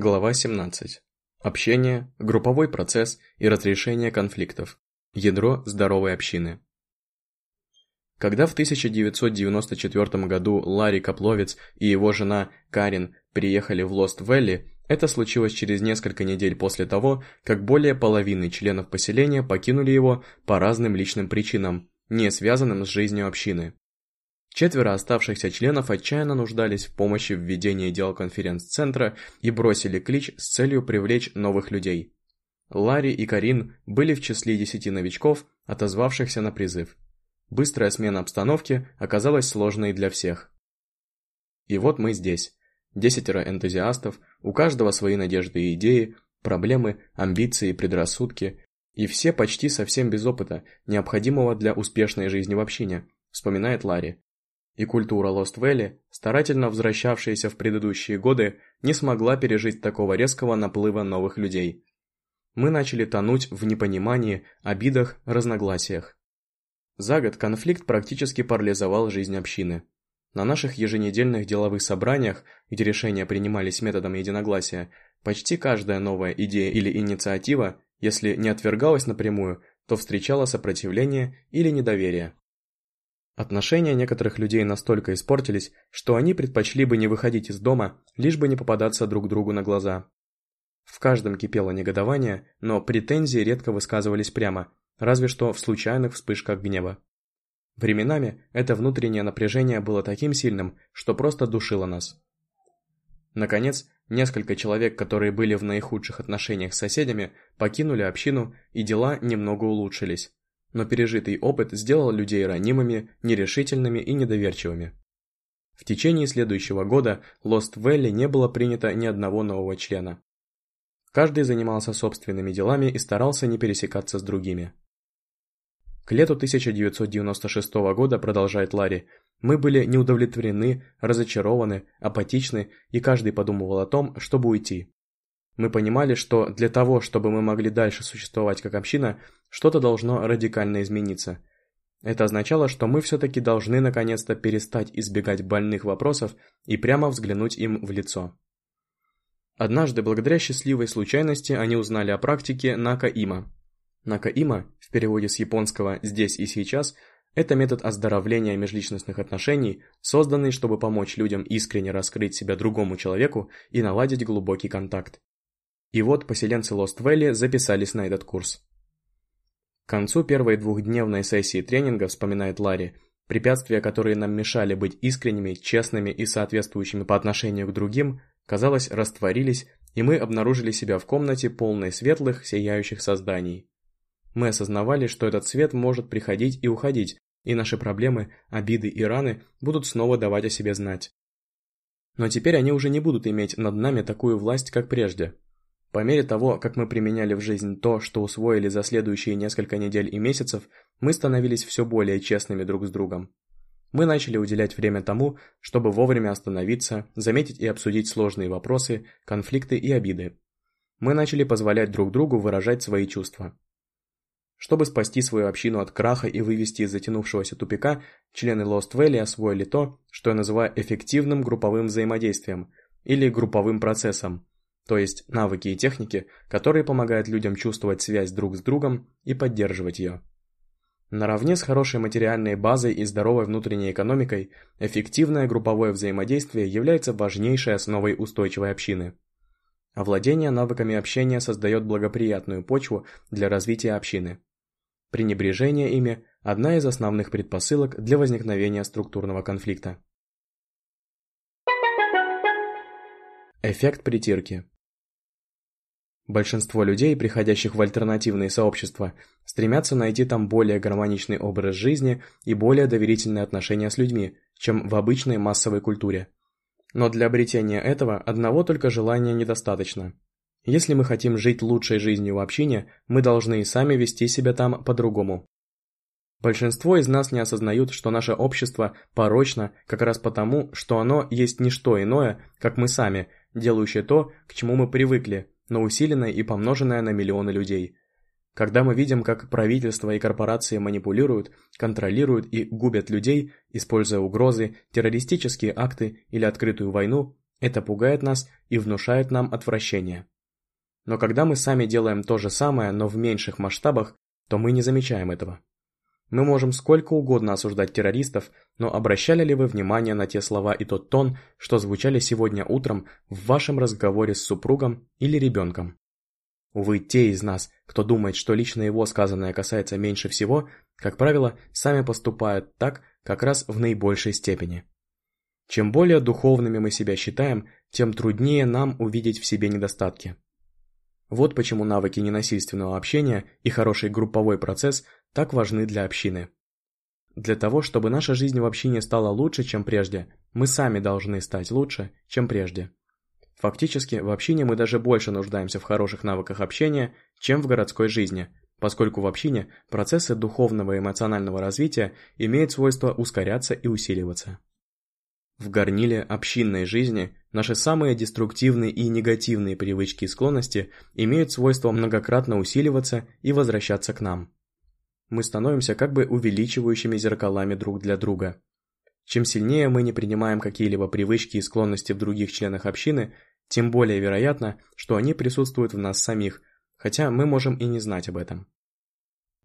Глава 17. Общение, групповой процесс и разрешение конфликтов. Ядро здоровой общины. Когда в 1994 году Ларри Копловец и его жена Карин приехали в Лост-Вэлли, это случилось через несколько недель после того, как более половины членов поселения покинули его по разным личным причинам, не связанным с жизнью общины. Четверо оставшихся членов отчаянно нуждались в помощи в ведении дел конференц-центра и бросили клич с целью привлечь новых людей. Ларри и Карин были в числе десяти новичков, отозвавшихся на призыв. Быстрая смена обстановки оказалась сложной для всех. И вот мы здесь. Десятеро энтузиастов, у каждого свои надежды и идеи, проблемы, амбиции, предрассудки, и все почти совсем без опыта, необходимого для успешной жизни в общине, вспоминает Ларри и культура Лост-Вэлли, старательно возвращавшаяся в предыдущие годы, не смогла пережить такого резкого наплыва новых людей. Мы начали тонуть в непонимании, обидах, разногласиях. За год конфликт практически парализовал жизнь общины. На наших еженедельных деловых собраниях, где решения принимались методом единогласия, почти каждая новая идея или инициатива, если не отвергалась напрямую, то встречала сопротивление или недоверие. Отношения некоторых людей настолько испортились, что они предпочли бы не выходить из дома, лишь бы не попадаться друг другу на глаза. В каждом кипело негодование, но претензии редко высказывались прямо, разве что в случайных вспышках гнева. Временами это внутреннее напряжение было таким сильным, что просто душило нас. Наконец, несколько человек, которые были в наихудших отношениях с соседями, покинули общину, и дела немного улучшились но пережитый опыт сделал людей ранимыми, нерешительными и недоверчивыми. В течение следующего года Lost Valley не было принято ни одного нового члена. Каждый занимался собственными делами и старался не пересекаться с другими. К лету 1996 года, продолжает Ларри, мы были неудовлетворены, разочарованы, апатичны, и каждый подумывал о том, чтобы уйти. Мы понимали, что для того, чтобы мы могли дальше существовать как община, что-то должно радикально измениться. Это означало, что мы все-таки должны наконец-то перестать избегать больных вопросов и прямо взглянуть им в лицо. Однажды, благодаря счастливой случайности, они узнали о практике Нака-Има. Нака-Има, в переводе с японского «здесь и сейчас», это метод оздоровления межличностных отношений, созданный, чтобы помочь людям искренне раскрыть себя другому человеку и наладить глубокий контакт. И вот поселенцы Лост-Вэлли записались на этот курс. К концу первой двухдневной сессии тренинга, вспоминает Ларри, препятствия, которые нам мешали быть искренними, честными и соответствующими по отношению к другим, казалось, растворились, и мы обнаружили себя в комнате, полной светлых, сияющих созданий. Мы осознавали, что этот свет может приходить и уходить, и наши проблемы, обиды и раны будут снова давать о себе знать. Но теперь они уже не будут иметь над нами такую власть, как прежде. По мере того, как мы применяли в жизнь то, что усвоили за следующие несколько недель и месяцев, мы становились все более честными друг с другом. Мы начали уделять время тому, чтобы вовремя остановиться, заметить и обсудить сложные вопросы, конфликты и обиды. Мы начали позволять друг другу выражать свои чувства. Чтобы спасти свою общину от краха и вывести из затянувшегося тупика, члены Lost Valley освоили то, что я называю эффективным групповым взаимодействием или групповым процессом, то есть навыки и техники, которые помогают людям чувствовать связь друг с другом и поддерживать ее. Наравне с хорошей материальной базой и здоровой внутренней экономикой, эффективное групповое взаимодействие является важнейшей основой устойчивой общины. Овладение навыками общения создает благоприятную почву для развития общины. Пренебрежение ими – одна из основных предпосылок для возникновения структурного конфликта. Эффект притирки Большинство людей, приходящих в альтернативные сообщества, стремятся найти там более гармоничный образ жизни и более доверительные отношения с людьми, чем в обычной массовой культуре. Но для обретения этого одного только желания недостаточно. Если мы хотим жить лучшей жизнью в общине, мы должны и сами вести себя там по-другому. Большинство из нас не осознают, что наше общество порочно как раз потому, что оно есть не что иное, как мы сами, делающие то, к чему мы привыкли, но усиленная и помноженная на миллионы людей. Когда мы видим, как правительства и корпорации манипулируют, контролируют и губят людей, используя угрозы, террористические акты или открытую войну, Это пугает нас и внушает нам отвращение. Но когда мы сами делаем то же самое, но в меньших масштабах, то мы не замечаем этого. Мы можем сколько угодно осуждать террористов, но обращали ли вы внимание на те слова и тот тон, что звучали сегодня утром в вашем разговоре с супругом или ребенком? Увы, те из нас, кто думает, что лично его сказанное касается меньше всего, как правило, сами поступают так, как раз в наибольшей степени. Чем более духовными мы себя считаем, тем труднее нам увидеть в себе недостатки. Вот почему навыки ненасильственного общения и хороший групповой процесс так важны для общины. Для того, чтобы наша жизнь в общине стала лучше, чем прежде, мы сами должны стать лучше, чем прежде. Фактически, в общине мы даже больше нуждаемся в хороших навыках общения, чем в городской жизни, поскольку в общине процессы духовного и эмоционального развития имеют свойство ускоряться и усиливаться. В горниле общинной жизни наши самые деструктивные и негативные привычки и склонности имеют свойство многократно усиливаться и возвращаться к нам. Мы становимся как бы увеличивающими зеркалами друг для друга. Чем сильнее мы не принимаем какие-либо привычки и склонности в других членах общины, тем более вероятно, что они присутствуют в нас самих, хотя мы можем и не знать об этом.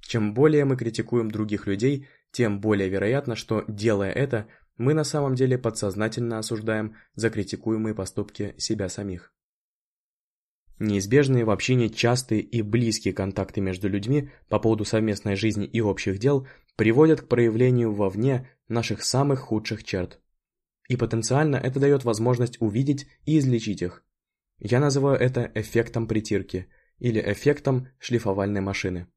Чем более мы критикуем других людей, тем более вероятно, что, делая это, мы на самом деле подсознательно осуждаем за критикуемые поступки себя самих. Неизбежные в общине частые и близкие контакты между людьми по поводу совместной жизни и общих дел приводят к проявлению вовне наших самых худших черт. И потенциально это дает возможность увидеть и излечить их. Я называю это эффектом притирки или эффектом шлифовальной машины.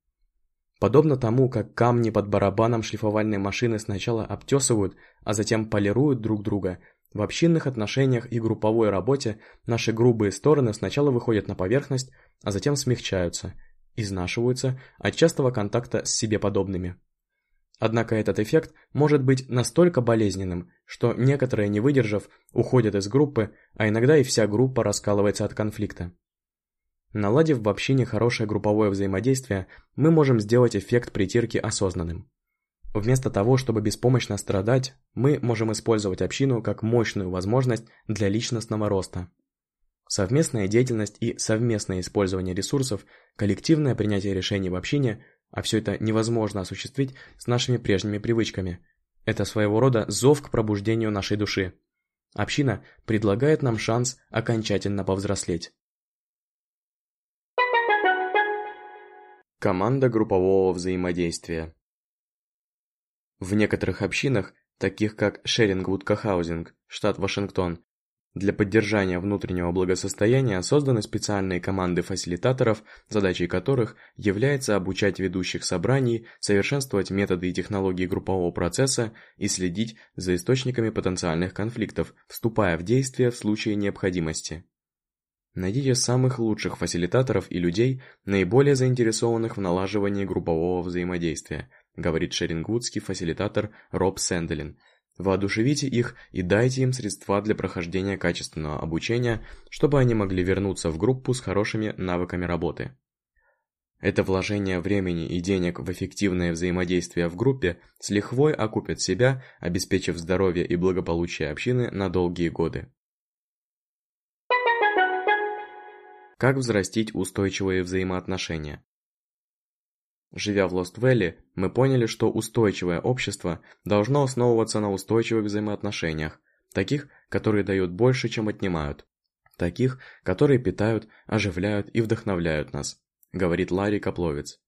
Подобно тому, как камни под барабаном шлифовальной машины сначала обтесывают, а затем полируют друг друга, в общинных отношениях и групповой работе наши грубые стороны сначала выходят на поверхность, а затем смягчаются, изнашиваются от частого контакта с себе подобными. Однако этот эффект может быть настолько болезненным, что некоторые, не выдержав, уходят из группы, а иногда и вся группа раскалывается от конфликта. Наладив в общине хорошее групповое взаимодействие, мы можем сделать эффект притирки осознанным. Вместо того, чтобы беспомощно страдать, мы можем использовать общину как мощную возможность для личностного роста. Совместная деятельность и совместное использование ресурсов, коллективное принятие решений в общине, а все это невозможно осуществить с нашими прежними привычками. Это своего рода зов к пробуждению нашей души. Община предлагает нам шанс окончательно повзрослеть. Команда группового взаимодействия. В некоторых общинах, таких как Шерингвуд Кахаузинг, штат Вашингтон, для поддержания внутреннего благосостояния созданы специальные команды фасилитаторов, задачей которых является обучать ведущих собраний, совершенствовать методы и технологии группового процесса и следить за источниками потенциальных конфликтов, вступая в действие в случае необходимости. Найдите самых лучших фасилитаторов и людей, наиболее заинтересованных в налаживании группового взаимодействия, говорит шерингвудский фасилитатор Роб Сэнделин. Воодушевите их и дайте им средства для прохождения качественного обучения, чтобы они могли вернуться в группу с хорошими навыками работы. Это вложение времени и денег в эффективное взаимодействие в группе с лихвой окупит себя, обеспечив здоровье и благополучие общины на долгие годы. Как взрастить устойчивые взаимоотношения? Живя в Лост-Вэлли, мы поняли, что устойчивое общество должно основываться на устойчивых взаимоотношениях, таких, которые дают больше, чем отнимают, таких, которые питают, оживляют и вдохновляют нас, говорит Ларри Копловец.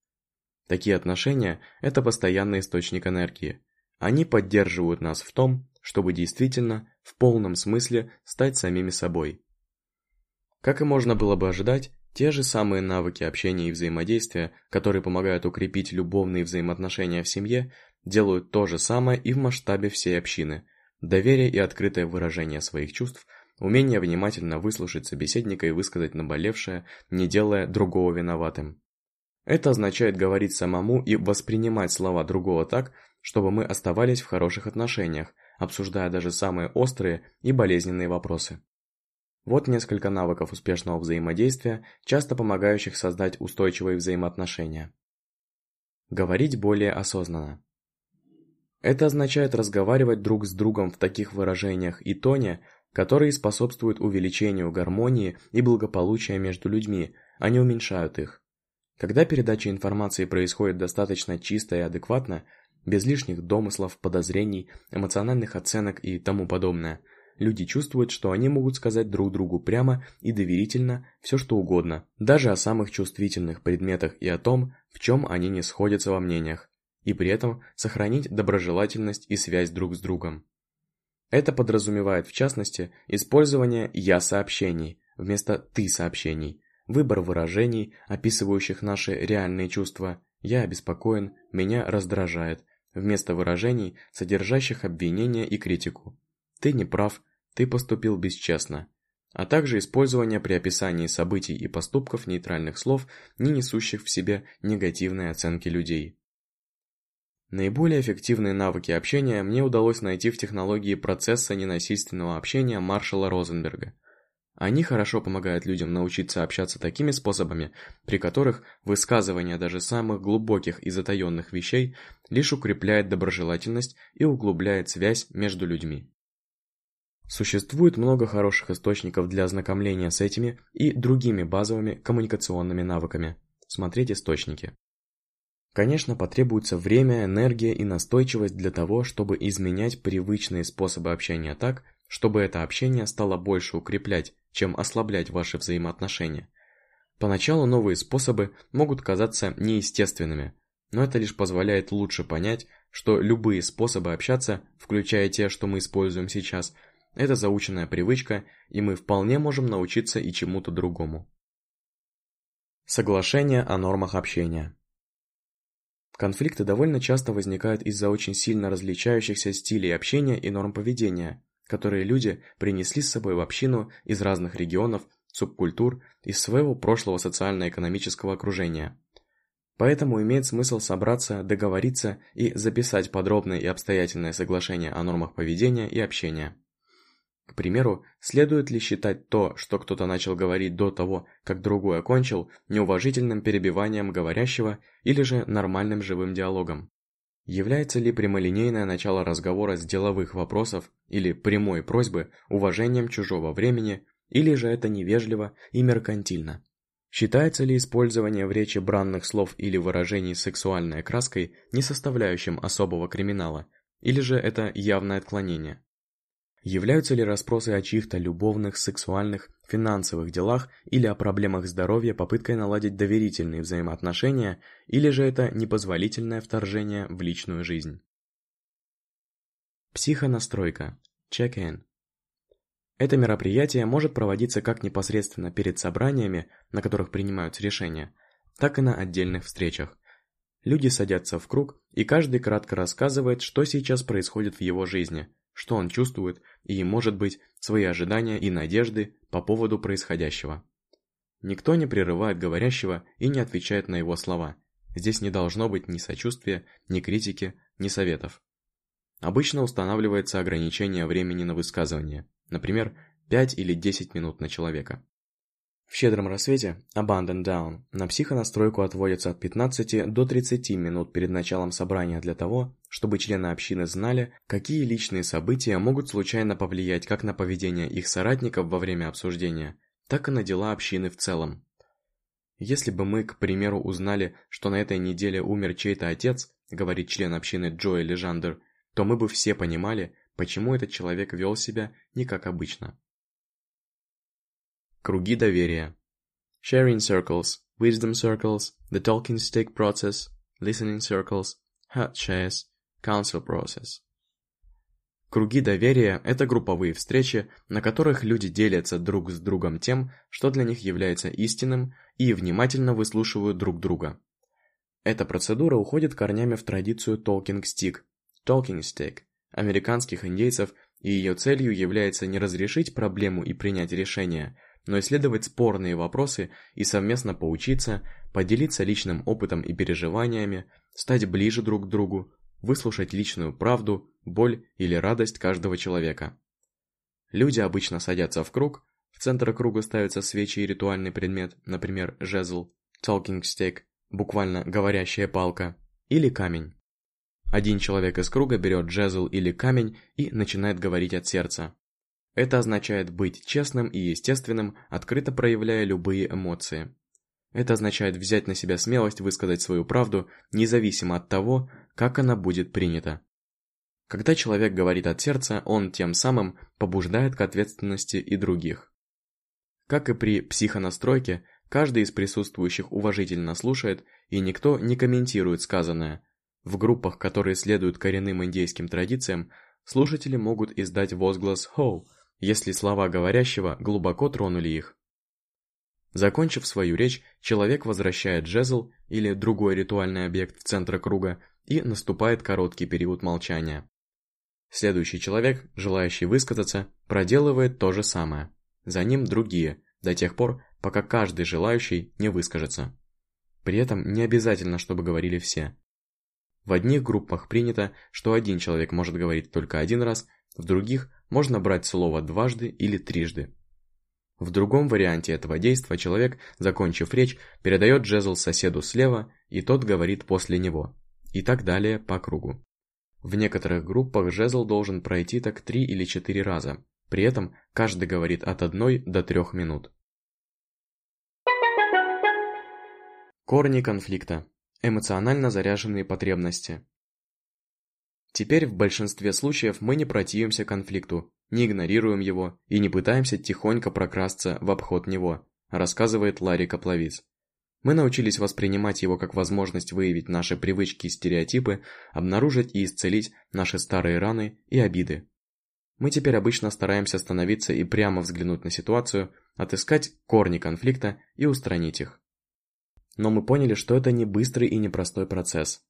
Такие отношения – это постоянный источник энергии. Они поддерживают нас в том, чтобы действительно, в полном смысле, стать самими собой. Как и можно было бы ожидать, те же самые навыки общения и взаимодействия, которые помогают укрепить любовные взаимоотношения в семье, делают то же самое и в масштабе всей общины. Доверие и открытое выражение своих чувств, умение внимательно выслушать собеседника и высказать наболевшее, не делая другого виноватым. Это означает говорить самому и воспринимать слова другого так, чтобы мы оставались в хороших отношениях, обсуждая даже самые острые и болезненные вопросы. Вот несколько навыков успешного взаимодействия, часто помогающих создать устойчивые взаимоотношения. Говорить более осознанно. Это означает разговаривать друг с другом в таких выражениях и тоне, которые способствуют увеличению гармонии и благополучия между людьми, а не уменьшают их. Когда передача информации происходит достаточно чисто и адекватно, без лишних домыслов, подозрений, эмоциональных оценок и тому подобное, люди чувствуют, что они могут сказать друг другу прямо и доверительно все что угодно, даже о самых чувствительных предметах и о том, в чем они не сходятся во мнениях, и при этом сохранить доброжелательность и связь друг с другом. Это подразумевает, в частности, использование «я-сообщений» вместо «ты-сообщений», выбор выражений, описывающих наши реальные чувства «я обеспокоен», «меня раздражает», вместо выражений, содержащих обвинения и критику. «Ты не прав», «ты поступил бесчестно», а также использование при описании событий и поступков нейтральных слов, не несущих в себе негативной оценки людей. Наиболее эффективные навыки общения мне удалось найти в технологии процесса ненасильственного общения Маршала Розенберга. Они хорошо помогают людям научиться общаться такими способами, при которых высказывание даже самых глубоких и затаенных вещей лишь укрепляет доброжелательность и углубляет связь между людьми. Существует много хороших источников для ознакомления с этими и другими базовыми коммуникационными навыками. Смотреть источники. Конечно, потребуется время, энергия и настойчивость для того, чтобы изменять привычные способы общения так, чтобы это общение стало больше укреплять, чем ослаблять ваши взаимоотношения. Поначалу новые способы могут казаться неестественными, но это лишь позволяет лучше понять, что любые способы общаться, включая те, что мы используем сейчас, это заученная привычка, и мы вполне можем научиться и чему-то другому. Соглашение о нормах общения Конфликты довольно часто возникают из-за очень сильно различающихся стилей общения и норм поведения, которые люди принесли с собой в общину из разных регионов, субкультур, из своего прошлого социально-экономического окружения. Поэтому имеет смысл собраться, договориться и записать подробное и обстоятельное соглашение о нормах поведения и общения. К примеру, следует ли считать то, что кто-то начал говорить до того, как другой окончил, неуважительным перебиванием говорящего или же нормальным живым диалогом? Является ли прямолинейное начало разговора с деловых вопросов или прямой просьбы уважением чужого времени, или же это невежливо и меркантильно? Считается ли использование в речи бранных слов или выражений сексуальной окраской не составляющим особого криминала, или же это явное отклонение? Являются ли расспросы о чьих-то любовных, сексуальных, финансовых делах или о проблемах здоровья попыткой наладить доверительные взаимоотношения, или же это непозволительное вторжение в личную жизнь? Психонастройка. Check-in. Это мероприятие может проводиться как непосредственно перед собраниями, на которых принимаются решения, так и на отдельных встречах. Люди садятся в круг, и каждый кратко рассказывает, что сейчас происходит в его жизни – что он чувствует и, может быть, свои ожидания и надежды по поводу происходящего. Никто не прерывает говорящего и не отвечает на его слова. Здесь не должно быть ни сочувствия, ни критики, ни советов. Обычно устанавливается ограничение времени на высказывание, например, 5 или 10 минут на человека. В щедром рассвете, Abandon Down, на психонастройку отводится от 15 до 30 минут перед началом собрания для того, чтобы члены общины знали, какие личные события могут случайно повлиять как на поведение их соратников во время обсуждения, так и на дела общины в целом. Если бы мы, к примеру, узнали, что на этой неделе умер чей-то отец, говорит член общины Джои Лежандер, то мы бы все понимали, почему этот человек вел себя не как обычно. Круги доверия. Sharing circles, wisdom circles, the talking stick process, listening circles, hot shares, council process. Круги доверия – это групповые встречи, на которых люди делятся друг с другом тем, что для них является истинным, и внимательно выслушивают друг друга. Эта процедура уходит корнями в традицию talking stick, talking stick, американских индейцев, и ее целью является не разрешить проблему и принять решение – но исследовать спорные вопросы и совместно поучиться, поделиться личным опытом и переживаниями, стать ближе друг к другу, выслушать личную правду, боль или радость каждого человека. Люди обычно садятся в круг, в центр круга ставятся свечи и ритуальный предмет, например, жезл, talking stick, буквально говорящая палка, или камень. Один человек из круга берет жезл или камень и начинает говорить от сердца. Это означает быть честным и естественным, открыто проявляя любые эмоции. Это означает взять на себя смелость высказать свою правду, независимо от того, как она будет принята. Когда человек говорит от сердца, он тем самым побуждает к ответственности и других. Как и при психонастройке, каждый из присутствующих уважительно слушает, и никто не комментирует сказанное. В группах, которые следуют коренным индейским традициям, слушатели могут издать возглас «хоу», если слова говорящего глубоко тронули их. Закончив свою речь, человек возвращает жезл или другой ритуальный объект в центр круга и наступает короткий период молчания. Следующий человек, желающий высказаться, проделывает то же самое. За ним другие, до тех пор, пока каждый желающий не выскажется. При этом не обязательно, чтобы говорили все. В одних группах принято, что один человек может говорить только один раз, в других можно брать слово дважды или трижды. В другом варианте этого действия человек, закончив речь, передает жезл соседу слева, и тот говорит после него. И так далее по кругу. В некоторых группах жезл должен пройти так три или четыре раза. При этом каждый говорит от одной до трех минут. Корни конфликта. Эмоционально заряженные потребности. Теперь в большинстве случаев мы не противимся конфликту, не игнорируем его и не пытаемся тихонько прокрасться в обход него, рассказывает Ларри Капловиц. Мы научились воспринимать его как возможность выявить наши привычки и стереотипы, обнаружить и исцелить наши старые раны и обиды. Мы теперь обычно стараемся остановиться и прямо взглянуть на ситуацию, отыскать корни конфликта и устранить их. Но мы поняли, что это не быстрый и непростой процесс.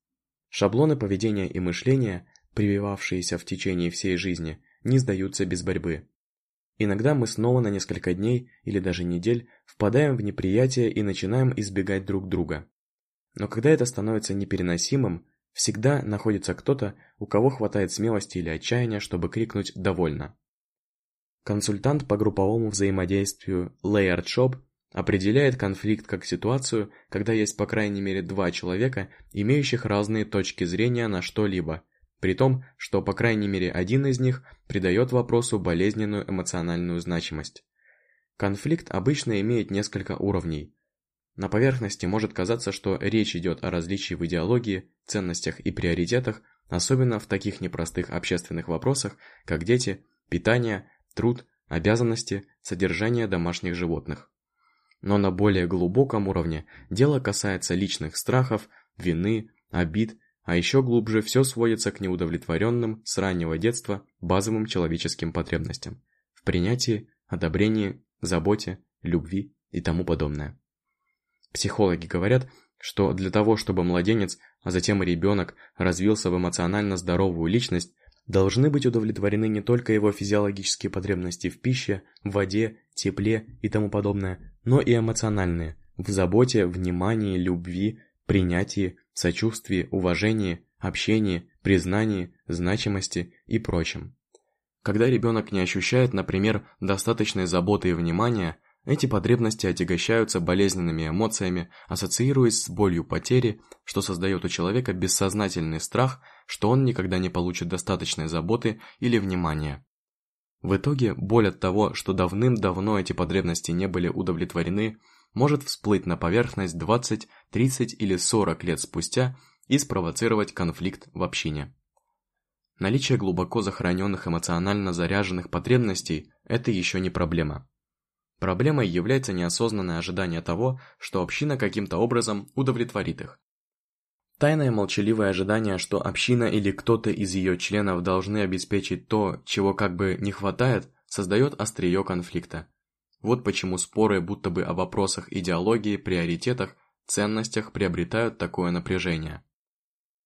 Шаблоны поведения и мышления, прививавшиеся в течение всей жизни, не сдаются без борьбы. Иногда мы снова на несколько дней или даже недель впадаем в неприятие и начинаем избегать друг друга. Но когда это становится непереносимым, всегда находится кто-то, у кого хватает смелости или отчаяния, чтобы крикнуть «довольно». Консультант по групповому взаимодействию Layered Shop определяет конфликт как ситуацию, когда есть по крайней мере два человека, имеющих разные точки зрения на что-либо, при том, что по крайней мере один из них придает вопросу болезненную эмоциональную значимость. Конфликт обычно имеет несколько уровней. На поверхности может казаться, что речь идет о различии в идеологии, ценностях и приоритетах, особенно в таких непростых общественных вопросах, как дети, питание, труд, обязанности, содержание домашних животных. Но на более глубоком уровне дело касается личных страхов, вины, обид а еще глубже все сводится к неудовлетворенным с раннего детства базовым человеческим потребностям в принятии, одобрении, заботе, любви и тому подобное. Психологи говорят, что для того, чтобы младенец, а затем и ребенок развился в эмоционально здоровую личность, должны быть удовлетворены не только его физиологические потребности в пище, в воде, тепле и тому подобное, но и эмоциональные, в заботе, внимании, любви, принятии, сочувствии, уважении, общении, признании, значимости и прочем. Когда ребенок не ощущает, например, достаточной заботы и внимания, эти потребности отягощаются болезненными эмоциями, ассоциируясь с болью потери, что создает у человека бессознательный страх, что он никогда не получит достаточной заботы или внимания. В итоге боль от того, что давным-давно эти потребности не были удовлетворены, может всплыть на поверхность 20, 30 или 40 лет спустя и спровоцировать конфликт в общине. Наличие глубоко захороненных эмоционально заряженных потребностей – это еще не проблема. Проблемой является неосознанное ожидание того, что община каким-то образом удовлетворит их. Тайное молчаливое ожидание, что община или кто-то из ее членов должны обеспечить то, чего как бы не хватает, создает острие конфликта. Вот почему споры будто бы о вопросах идеологии, приоритетах, ценностях приобретают такое напряжение.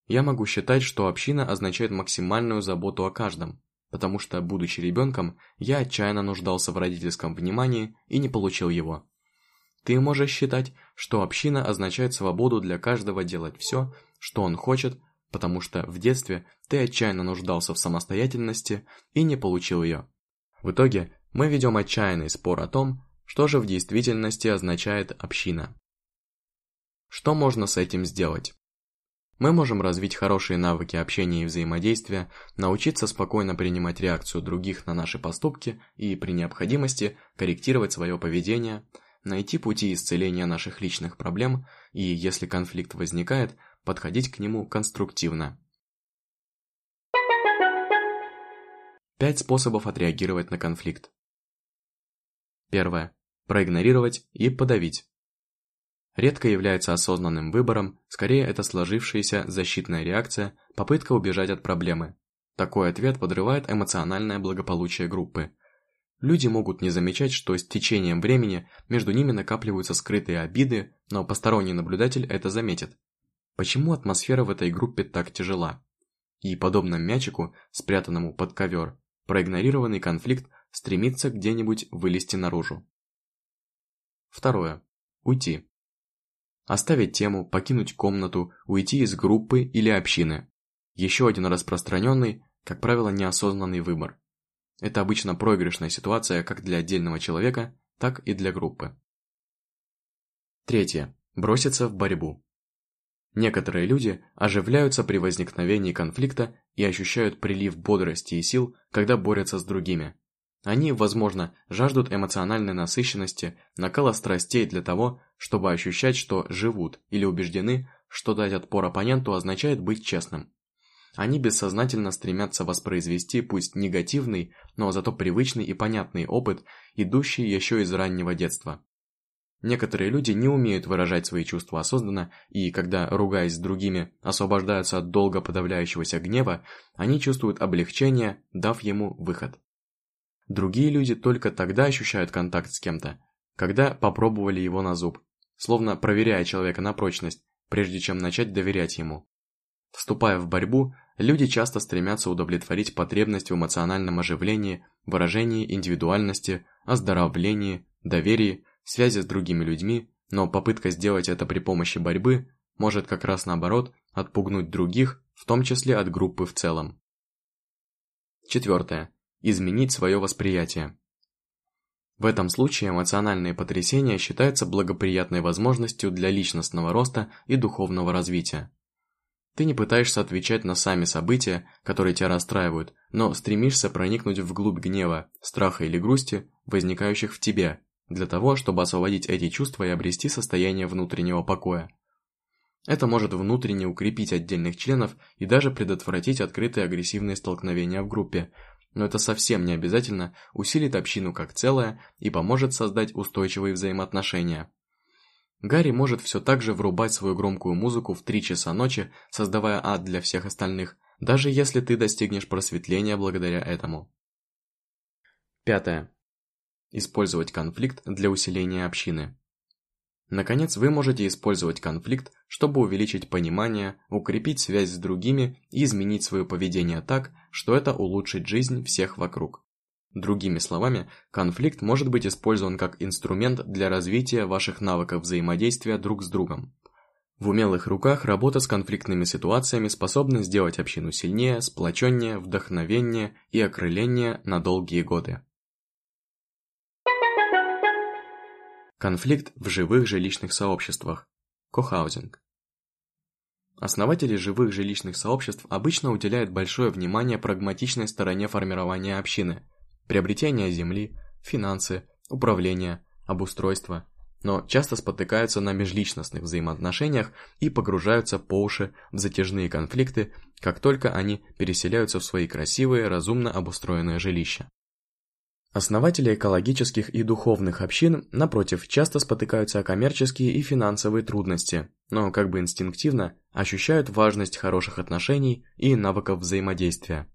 Я могу считать, что община означает максимальную заботу о каждом, потому что, будучи ребенком, я отчаянно нуждался в родительском внимании и не получил его. Ты можешь считать, что община означает свободу для каждого делать все, что он хочет, потому что в детстве ты отчаянно нуждался в самостоятельности и не получил ее. В итоге мы ведем отчаянный спор о том, что же в действительности означает община. Что можно с этим сделать? Мы можем развить хорошие навыки общения и взаимодействия, научиться спокойно принимать реакцию других на наши поступки и, при необходимости, корректировать свое поведение, найти пути исцеления наших личных проблем и, если конфликт возникает, подходить к нему конструктивно. Пять способов отреагировать на конфликт. Первое. Проигнорировать и подавить редко является осознанным выбором, скорее это сложившаяся защитная реакция, попытка убежать от проблемы. Такой ответ подрывает эмоциональное благополучие группы. Люди могут не замечать, что с течением времени между ними накапливаются скрытые обиды, но посторонний наблюдатель это заметит. Почему атмосфера в этой группе так тяжела? И, подобно мячику, спрятанному под ковер, проигнорированный конфликт стремится где-нибудь вылезти наружу. Второе. Уйти. Оставить тему, покинуть комнату, уйти из группы или общины. Еще один распространенный, как правило, неосознанный выбор. Это обычно проигрышная ситуация как для отдельного человека, так и для группы. Третье. Броситься в борьбу. Некоторые люди оживляются при возникновении конфликта и ощущают прилив бодрости и сил, когда борются с другими. Они, возможно, жаждут эмоциональной насыщенности, накала страстей для того, чтобы ощущать, что живут, или убеждены, что дать отпор оппоненту означает быть честным. Они бессознательно стремятся воспроизвести пусть негативный, но зато привычный и понятный опыт, идущий еще из раннего детства. Некоторые люди не умеют выражать свои чувства осознанно, и когда, ругаясь с другими, освобождаются от долго подавляющегося гнева, они чувствуют облегчение, дав ему выход. Другие люди только тогда ощущают контакт с кем-то, когда попробовали его на зуб, словно проверяя человека на прочность, прежде чем начать доверять ему. Вступая в борьбу, люди часто стремятся удовлетворить потребность в эмоциональном оживлении, выражении индивидуальности, оздоровлении, доверии, связи с другими людьми, но попытка сделать это при помощи борьбы может как раз наоборот отпугнуть других, в том числе от группы в целом. Четвертое изменить свое восприятие. В этом случае эмоциональные потрясения считаются благоприятной возможностью для личностного роста и духовного развития. Ты не пытаешься отвечать на сами события, которые тебя расстраивают, но стремишься проникнуть вглубь гнева, страха или грусти, возникающих в тебе, для того, чтобы освободить эти чувства и обрести состояние внутреннего покоя. Это может внутренне укрепить отдельных членов и даже предотвратить открытые агрессивные столкновения в группе, но это совсем не обязательно усилит общину как целое и поможет создать устойчивые взаимоотношения. Гарри может все так же врубать свою громкую музыку в 3 часа ночи, создавая ад для всех остальных, даже если ты достигнешь просветления благодаря этому. Пятое. Использовать конфликт для усиления общины. Наконец, вы можете использовать конфликт, чтобы увеличить понимание, укрепить связь с другими и изменить свое поведение так, что это улучшит жизнь всех вокруг. Другими словами, конфликт может быть использован как инструмент для развития ваших навыков взаимодействия друг с другом. В умелых руках работа с конфликтными ситуациями способна сделать общину сильнее, сплоченнее, вдохновеннее и окрыленнее на долгие годы. Конфликт в живых жилищных сообществах. Кохаузинг. Основатели живых жилищных сообществ обычно уделяют большое внимание прагматичной стороне формирования общины, приобретения земли, финансы, управления, обустройства, но часто спотыкаются на межличностных взаимоотношениях и погружаются по уши в затяжные конфликты, как только они переселяются в свои красивые, разумно обустроенные жилища. Основатели экологических и духовных общин, напротив, часто спотыкаются о коммерческие и финансовые трудности, но как бы инстинктивно ощущают важность хороших отношений и навыков взаимодействия.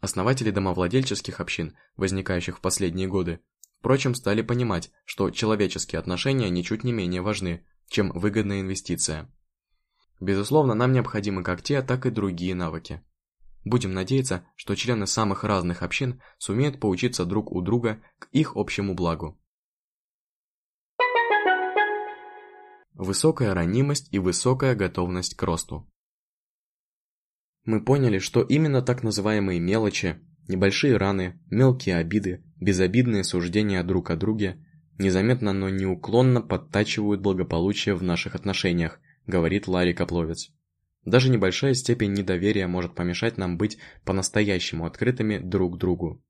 Основатели домовладельческих общин, возникающих в последние годы, впрочем, стали понимать, что человеческие отношения ничуть не менее важны, чем выгодная инвестиция. Безусловно, нам необходимы как те, так и другие навыки. Будем надеяться, что члены самых разных общин сумеют поучиться друг у друга к их общему благу. Высокая ранимость и высокая готовность к росту. Мы поняли, что именно так называемые мелочи, небольшие раны, мелкие обиды, безобидные суждения друг о друге незаметно, но неуклонно подтачивают благополучие в наших отношениях, говорит Ларри Копловец. Даже небольшая степень недоверия может помешать нам быть по-настоящему открытыми друг другу.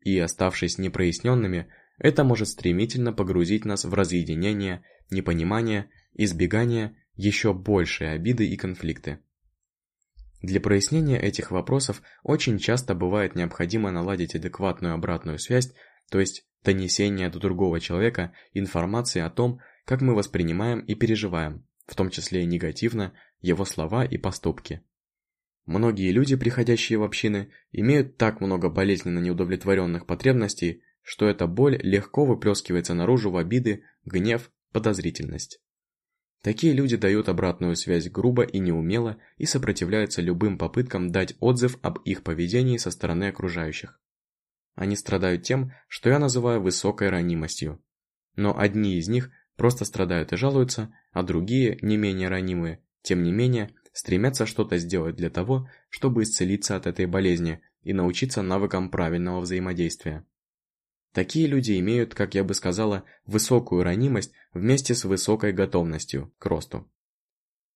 И оставшись непроясненными, это может стремительно погрузить нас в разъединение, непонимание, избегание, еще большие обиды и конфликты. Для прояснения этих вопросов очень часто бывает необходимо наладить адекватную обратную связь, то есть донесение до другого человека информации о том, как мы воспринимаем и переживаем, в том числе негативно, его слова и поступки. Многие люди, приходящие в общины, имеют так много болезненно неудовлетворенных потребностей, что эта боль легко выплескивается наружу в обиды, гнев, подозрительность. Такие люди дают обратную связь грубо и неумело и сопротивляются любым попыткам дать отзыв об их поведении со стороны окружающих. Они страдают тем, что я называю высокой ранимостью. Но одни из них просто страдают и жалуются, а другие, не менее ранимые, тем не менее, стремятся что-то сделать для того, чтобы исцелиться от этой болезни и научиться навыкам правильного взаимодействия. Такие люди имеют, как я бы сказала, высокую ранимость вместе с высокой готовностью к росту.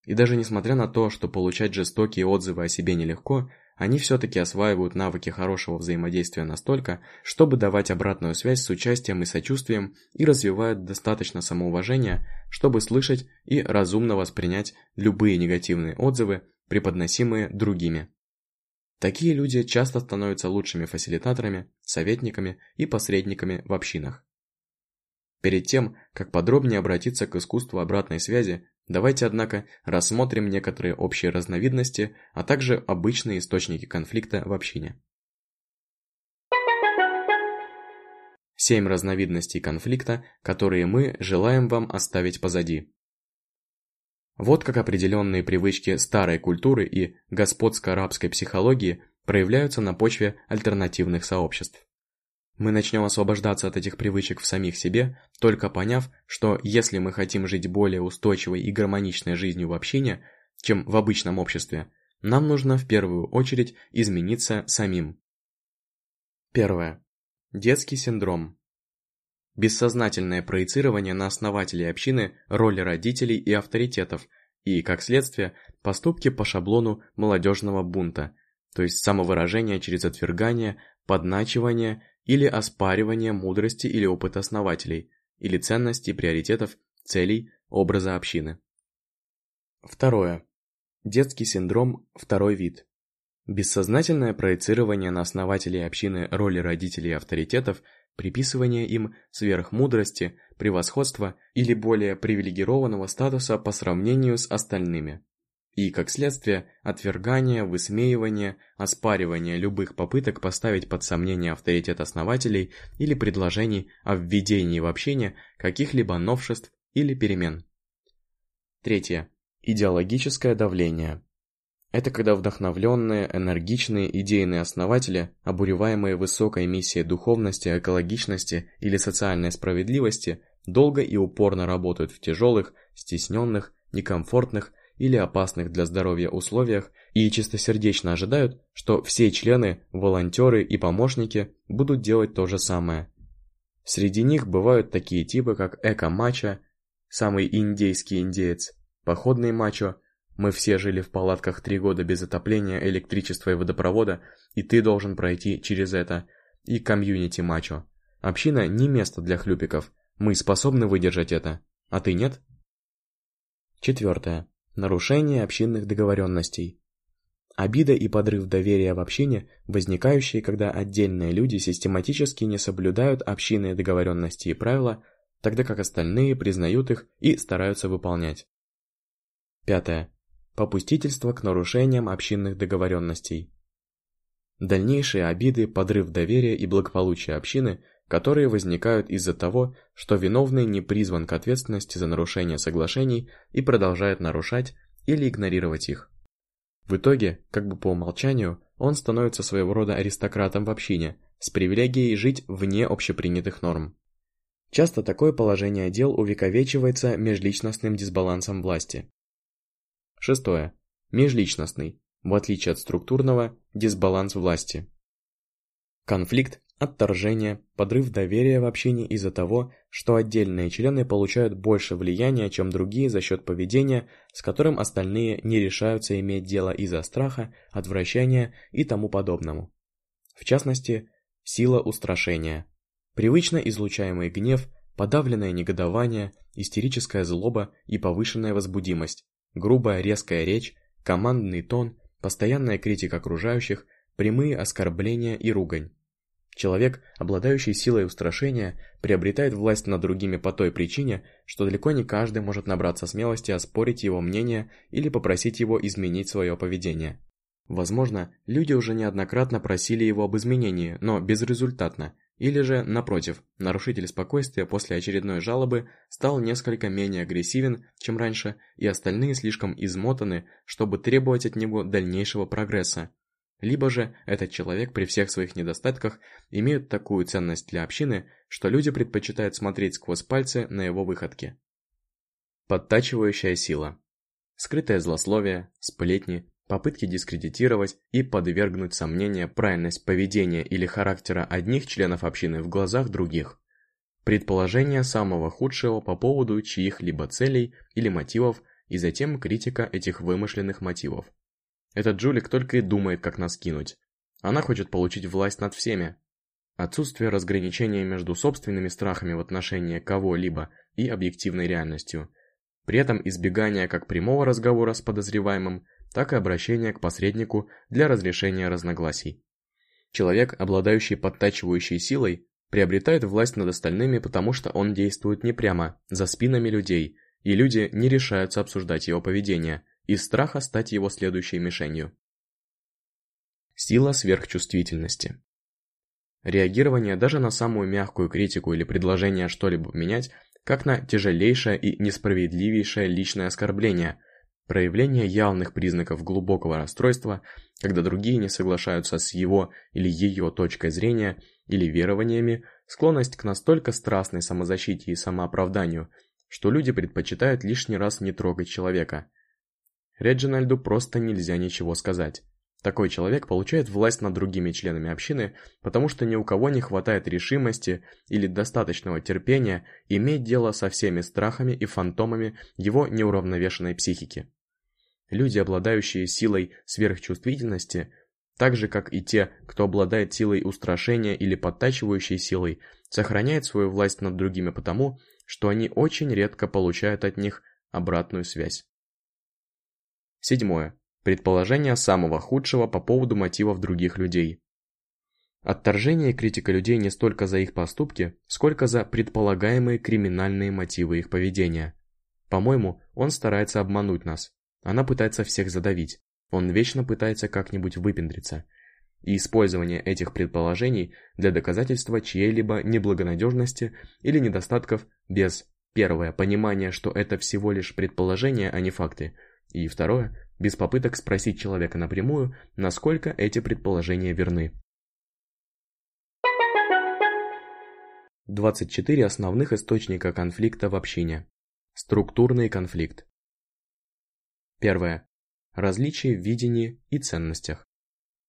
И даже несмотря на то, что получать жестокие отзывы о себе нелегко, они все-таки осваивают навыки хорошего взаимодействия настолько, чтобы давать обратную связь с участием и сочувствием и развивают достаточно самоуважения, чтобы слышать и разумно воспринять любые негативные отзывы, преподносимые другими. Такие люди часто становятся лучшими фасилитаторами, советниками и посредниками в общинах. Перед тем, как подробнее обратиться к искусству обратной связи, давайте, однако, рассмотрим некоторые общие разновидности, а также обычные источники конфликта в общине. Семь разновидностей конфликта, которые мы желаем вам оставить позади. Вот как определенные привычки старой культуры и господско-арабской психологии проявляются на почве альтернативных сообществ. Мы начнем освобождаться от этих привычек в самих себе, только поняв, что если мы хотим жить более устойчивой и гармоничной жизнью в общине, чем в обычном обществе, нам нужно в первую очередь измениться самим. Первое. Детский синдром. Бессознательное проецирование на основателей общины роли родителей и авторитетов, и, как следствие, поступки по шаблону молодежного бунта, то есть самовыражение через отвергание, подначивание или оспаривание мудрости или опыта основателей, или ценностей, приоритетов, целей, образа общины. Второе. Детский синдром – второй вид. Бессознательное проецирование на основателей общины роли родителей и авторитетов приписывание им сверхмудрости, превосходства или более привилегированного статуса по сравнению с остальными. И, как следствие, отвергание, высмеивание, оспаривание любых попыток поставить под сомнение авторитет основателей или предложений о введении в общение каких-либо новшеств или перемен. Третье. Идеологическое давление. Это когда вдохновленные, энергичные идейные основатели, обуреваемые высокой миссией духовности, экологичности или социальной справедливости, долго и упорно работают в тяжелых, стесненных, некомфортных или опасных для здоровья условиях и чистосердечно ожидают, что все члены, волонтеры и помощники будут делать то же самое. Среди них бывают такие типы, как эко-мачо, самый индейский индеец, походный мачо, мы все жили в палатках три года без отопления, электричества и водопровода, и ты должен пройти через это. И комьюнити мачо. Община не место для хлюпиков. Мы способны выдержать это. А ты нет? Четвертое. Нарушение общинных договоренностей. Обида и подрыв доверия в общине, возникающие, когда отдельные люди систематически не соблюдают общинные договоренности и правила, тогда как остальные признают их и стараются выполнять. Пятое попустительство к нарушениям общинных договоренностей. Дальнейшие обиды, подрыв доверия и благополучия общины, которые возникают из-за того, что виновный не призван к ответственности за нарушение соглашений и продолжает нарушать или игнорировать их. В итоге, как бы по умолчанию, он становится своего рода аристократом в общине, с привилегией жить вне общепринятых норм. Часто такое положение дел увековечивается межличностным дисбалансом власти. Шестое. Межличностный, в отличие от структурного, дисбаланс власти. Конфликт Отторжение, подрыв доверия в общении из-за того, что отдельные члены получают больше влияния, чем другие за счет поведения, с которым остальные не решаются иметь дело из-за страха, отвращения и тому подобному. В частности, сила устрашения. Привычно излучаемый гнев, подавленное негодование, истерическая злоба и повышенная возбудимость, грубая резкая речь, командный тон, постоянная критика окружающих, прямые оскорбления и ругань. Человек, обладающий силой устрашения, приобретает власть над другими по той причине, что далеко не каждый может набраться смелости оспорить его мнение или попросить его изменить свое поведение. Возможно, люди уже неоднократно просили его об изменении, но безрезультатно, или же, напротив, нарушитель спокойствия после очередной жалобы стал несколько менее агрессивен, чем раньше, и остальные слишком измотаны, чтобы требовать от него дальнейшего прогресса, либо же этот человек при всех своих недостатках имеет такую ценность для общины, что люди предпочитают смотреть сквозь пальцы на его выходки. Подтачивающая сила. Скрытое злословие, сплетни, попытки дискредитировать и подвергнуть сомнению правильность поведения или характера одних членов общины в глазах других. Предположение самого худшего по поводу чьих-либо целей или мотивов и затем критика этих вымышленных мотивов. Этот жулик только и думает, как нас кинуть. Она хочет получить власть над всеми. Отсутствие разграничения между собственными страхами в отношении кого-либо и объективной реальностью. При этом избегание как прямого разговора с подозреваемым, так и обращения к посреднику для разрешения разногласий. Человек, обладающий подтачивающей силой, приобретает власть над остальными, потому что он действует не прямо, за спинами людей, и люди не решаются обсуждать его поведение – из страха стать его следующей мишенью. Сила сверхчувствительности. Реагирование даже на самую мягкую критику или предложение что-либо менять, как на тяжелейшее и несправедливейшее личное оскорбление, проявление явных признаков глубокого расстройства, когда другие не соглашаются с его или ее точкой зрения или верованиями, склонность к настолько страстной самозащите и самооправданию, что люди предпочитают лишний раз не трогать человека, Реджинальду просто нельзя ничего сказать. Такой человек получает власть над другими членами общины, потому что ни у кого не хватает решимости или достаточного терпения иметь дело со всеми страхами и фантомами его неуравновешенной психики. Люди, обладающие силой сверхчувствительности, так же как и те, кто обладает силой устрашения или подтачивающей силой, сохраняют свою власть над другими потому, что они очень редко получают от них обратную связь. Седьмое. Предположение самого худшего по поводу мотивов других людей. Отторжение и критика людей не столько за их поступки, сколько за предполагаемые криминальные мотивы их поведения. По-моему, он старается обмануть нас. Она пытается всех задавить. Он вечно пытается как-нибудь выпендриться. И использование этих предположений для доказательства чьей-либо неблагонадежности или недостатков без первое понимания, что это всего лишь предположения, а не факты, и второе, без попыток спросить человека напрямую, насколько эти предположения верны. 24 основных источника конфликта в общине. Структурный конфликт. Первое. Различия в видении и ценностях.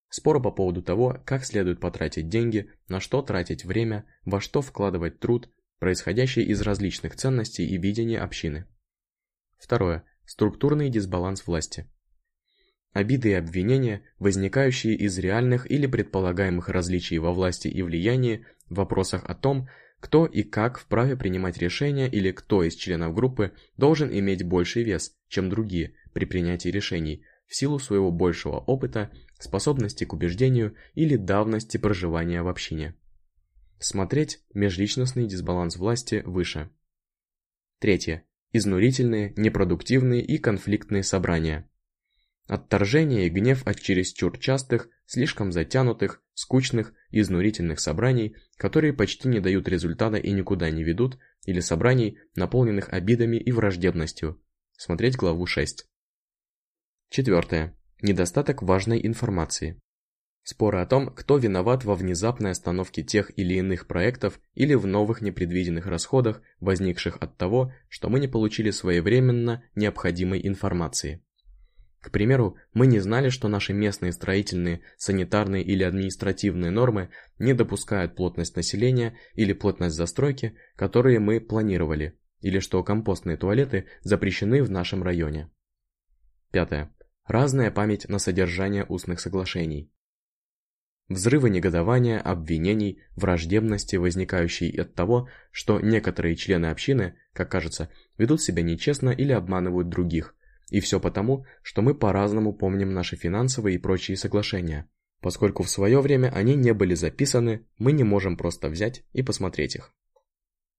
Спор по поводу того, как следует потратить деньги, на что тратить время, во что вкладывать труд, происходящий из различных ценностей и видения общины. Второе. Структурный дисбаланс власти. Обиды и обвинения, возникающие из реальных или предполагаемых различий во власти и влиянии в вопросах о том, кто и как вправе принимать решения или кто из членов группы должен иметь больший вес, чем другие при принятии решений, в силу своего большего опыта, способности к убеждению или давности проживания в общине. Смотреть межличностный дисбаланс власти выше. Третье изнурительные, непродуктивные и конфликтные собрания. Отторжение и гнев от чересчур частых, слишком затянутых, скучных, изнурительных собраний, которые почти не дают результата и никуда не ведут, или собраний, наполненных обидами и враждебностью. Смотреть главу 6. Четвертое. Недостаток важной информации. Споры о том, кто виноват во внезапной остановке тех или иных проектов или в новых непредвиденных расходах, возникших от того, что мы не получили своевременно необходимой информации. К примеру, мы не знали, что наши местные строительные, санитарные или административные нормы не допускают плотность населения или плотность застройки, которые мы планировали, или что компостные туалеты запрещены в нашем районе. Пятое. Разная память на содержание устных соглашений. Взрывы негодования, обвинений, враждебности, возникающие от того, что некоторые члены общины, как кажется, ведут себя нечестно или обманывают других, и все потому, что мы по-разному помним наши финансовые и прочие соглашения. Поскольку в свое время они не были записаны, мы не можем просто взять и посмотреть их.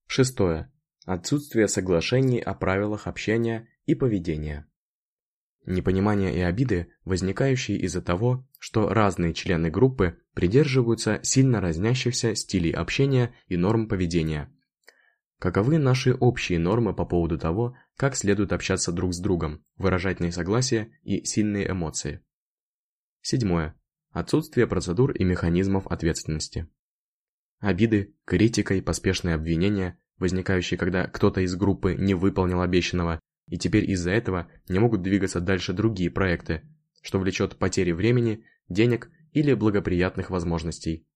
Шестое. Отсутствие соглашений о правилах общения и поведения. Непонимание и обиды, возникающие из-за того, что разные члены группы придерживаются сильно разнящихся стилей общения и норм поведения, Каковы наши общие нормы по поводу того, как следует общаться друг с другом, выражать несогласие и сильные эмоции? Седьмое. Отсутствие процедур и механизмов ответственности. Обиды, критика и поспешные обвинения, возникающие, когда кто-то из группы не выполнил обещанного, и теперь из-за этого не могут двигаться дальше другие проекты, что влечет потери времени, денег или благоприятных возможностей.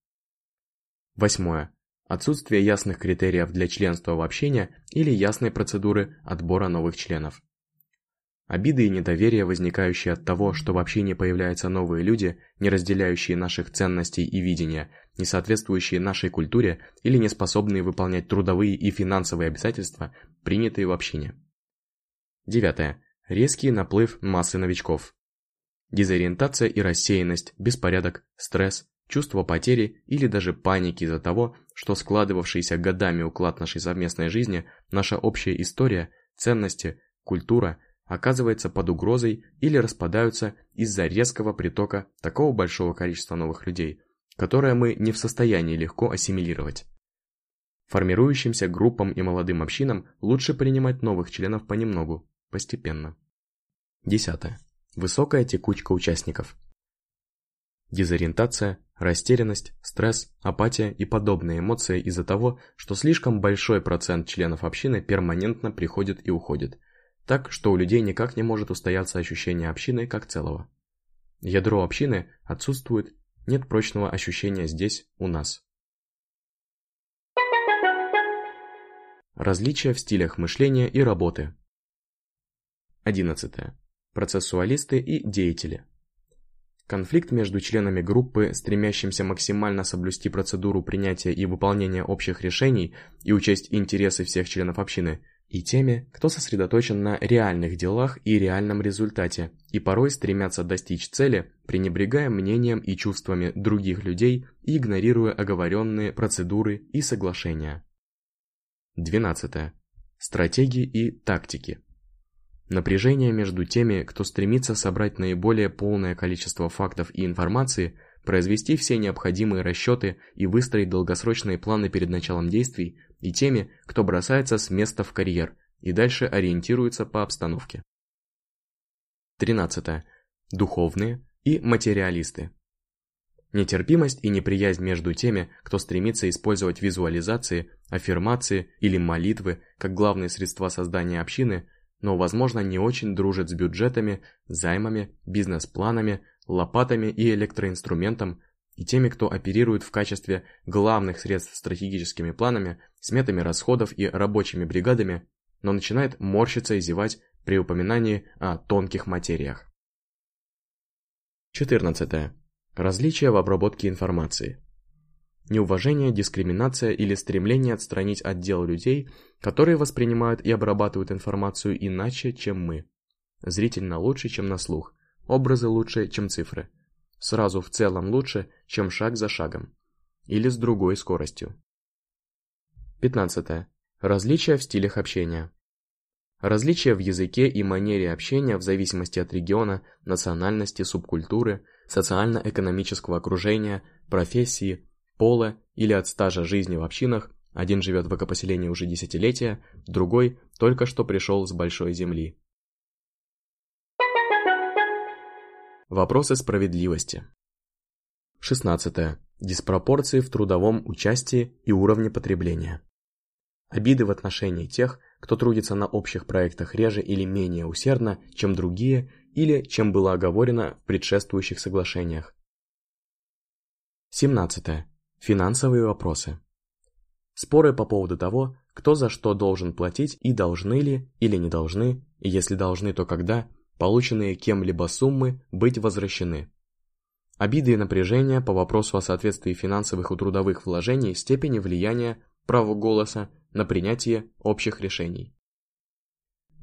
Восьмое отсутствие ясных критериев для членства в общине или ясной процедуры отбора новых членов. Обиды и недоверие, возникающие от того, что в общине появляются новые люди, не разделяющие наших ценностей и видения, не соответствующие нашей культуре или не способные выполнять трудовые и финансовые обязательства, принятые в общине. Девятое. Резкий наплыв массы новичков. Дезориентация и рассеянность, беспорядок, стресс, чувство потери или даже паники из-за того, что складывавшийся годами уклад нашей совместной жизни, наша общая история, ценности, культура оказывается под угрозой или распадаются из-за резкого притока такого большого количества новых людей, которое мы не в состоянии легко ассимилировать. Формирующимся группам и молодым общинам лучше принимать новых членов понемногу, постепенно. Десятое. Высокая текучка участников. Дезориентация, растерянность, стресс, апатия и подобные эмоции из-за того, что слишком большой процент членов общины перманентно приходит и уходит, так что у людей никак не может устояться ощущение общины как целого. Ядро общины отсутствует, нет прочного ощущения здесь, у нас. Различия в стилях мышления и работы. 11. Процессуалисты и деятели. Конфликт между членами группы, стремящимся максимально соблюсти процедуру принятия и выполнения общих решений и учесть интересы всех членов общины, и теми, кто сосредоточен на реальных делах и реальном результате, и порой стремятся достичь цели, пренебрегая мнением и чувствами других людей и игнорируя оговоренные процедуры и соглашения. 12. Стратегии и тактики. Напряжение между теми, кто стремится собрать наиболее полное количество фактов и информации, произвести все необходимые расчеты и выстроить долгосрочные планы перед началом действий, и теми, кто бросается с места в карьер и дальше ориентируется по обстановке. 13. Духовные и материалисты. Нетерпимость и неприязнь между теми, кто стремится использовать визуализации, аффирмации или молитвы как главные средства создания общины, но, возможно, не очень дружит с бюджетами, займами, бизнес-планами, лопатами и электроинструментом, и теми, кто оперирует в качестве главных средств стратегическими планами, сметами расходов и рабочими бригадами, но начинает морщиться и зевать при упоминании о тонких материях. 14. Различия в обработке информации неуважение, дискриминация или стремление отстранить отдел людей, которые воспринимают и обрабатывают информацию иначе, чем мы. Зрительно лучше, чем на слух, образы лучше, чем цифры. Сразу в целом лучше, чем шаг за шагом. Или с другой скоростью. 15. Различия в стилях общения. Различия в языке и манере общения в зависимости от региона, национальности, субкультуры, социально-экономического окружения, профессии, пола или от стажа жизни в общинах, один живет в экопоселении уже десятилетия, другой только что пришел с большой земли. Вопросы справедливости. 16. Диспропорции в трудовом участии и уровне потребления. Обиды в отношении тех, кто трудится на общих проектах реже или менее усердно, чем другие, или чем было оговорено в предшествующих соглашениях. 17. Финансовые вопросы. Споры по поводу того, кто за что должен платить и должны ли или не должны, и если должны, то когда, полученные кем-либо суммы быть возвращены. Обиды и напряжения по вопросу о соответствии финансовых и трудовых вложений степени влияния права голоса на принятие общих решений.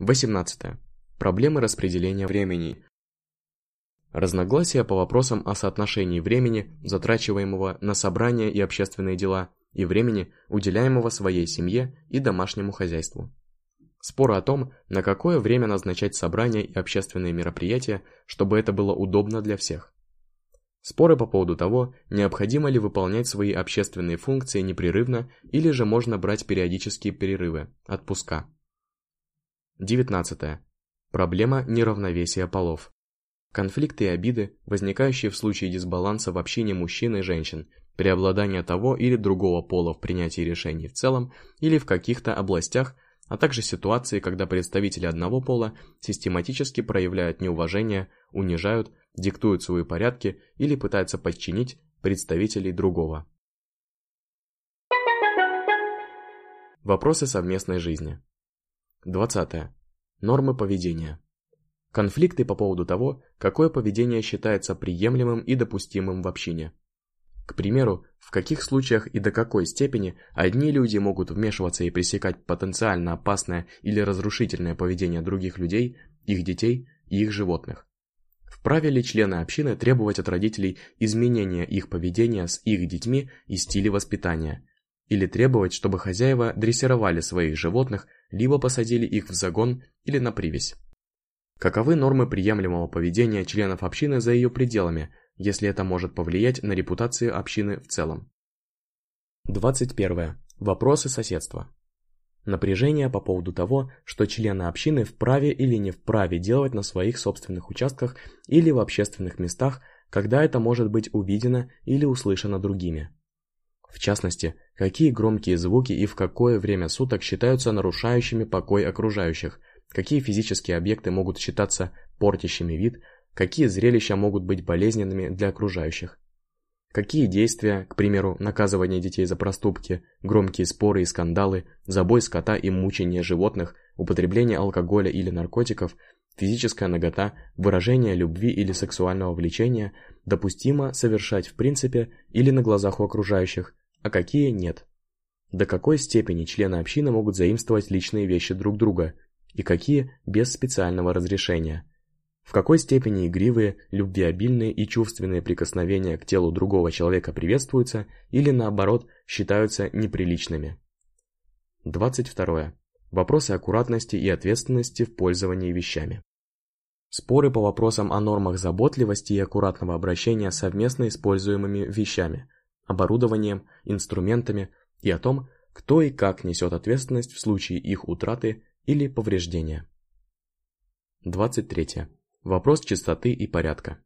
18. Проблемы распределения времени. Разногласия по вопросам о соотношении времени, затрачиваемого на собрания и общественные дела, и времени, уделяемого своей семье и домашнему хозяйству. Споры о том, на какое время назначать собрания и общественные мероприятия, чтобы это было удобно для всех. Споры по поводу того, необходимо ли выполнять свои общественные функции непрерывно или же можно брать периодические перерывы, отпуска. 19. Проблема неравновесия полов. Конфликты и обиды, возникающие в случае дисбаланса в общине мужчин и женщин, преобладания того или другого пола в принятии решений в целом или в каких-то областях, а также ситуации, когда представители одного пола систематически проявляют неуважение, унижают, диктуют свои порядки или пытаются подчинить представителей другого. Вопросы совместной жизни. 20. Нормы поведения. Конфликты по поводу того, какое поведение считается приемлемым и допустимым в общине. К примеру, в каких случаях и до какой степени одни люди могут вмешиваться и пресекать потенциально опасное или разрушительное поведение других людей, их детей и их животных. Вправе ли члены общины требовать от родителей изменения их поведения с их детьми и стиля воспитания? Или требовать, чтобы хозяева дрессировали своих животных, либо посадили их в загон или на привязь? Каковы нормы приемлемого поведения членов общины за ее пределами, если это может повлиять на репутацию общины в целом? 21. Вопросы соседства. Напряжение по поводу того, что члены общины вправе или не вправе делать на своих собственных участках или в общественных местах, когда это может быть увидено или услышано другими. В частности, какие громкие звуки и в какое время суток считаются нарушающими покой окружающих, какие физические объекты могут считаться портящими вид, какие зрелища могут быть болезненными для окружающих. Какие действия, к примеру, наказывание детей за проступки, громкие споры и скандалы, забой скота и мучение животных, употребление алкоголя или наркотиков, физическая нагота, выражение любви или сексуального влечения допустимо совершать в принципе или на глазах у окружающих, а какие нет. До какой степени члены общины могут заимствовать личные вещи друг друга и какие без специального разрешения – в какой степени игривые, любвеобильные и чувственные прикосновения к телу другого человека приветствуются или наоборот считаются неприличными. 22. Вопросы аккуратности и ответственности в пользовании вещами. Споры по вопросам о нормах заботливости и аккуратного обращения с совместно используемыми вещами, оборудованием, инструментами и о том, кто и как несет ответственность в случае их утраты или повреждения. 23. Вопрос чистоты и порядка.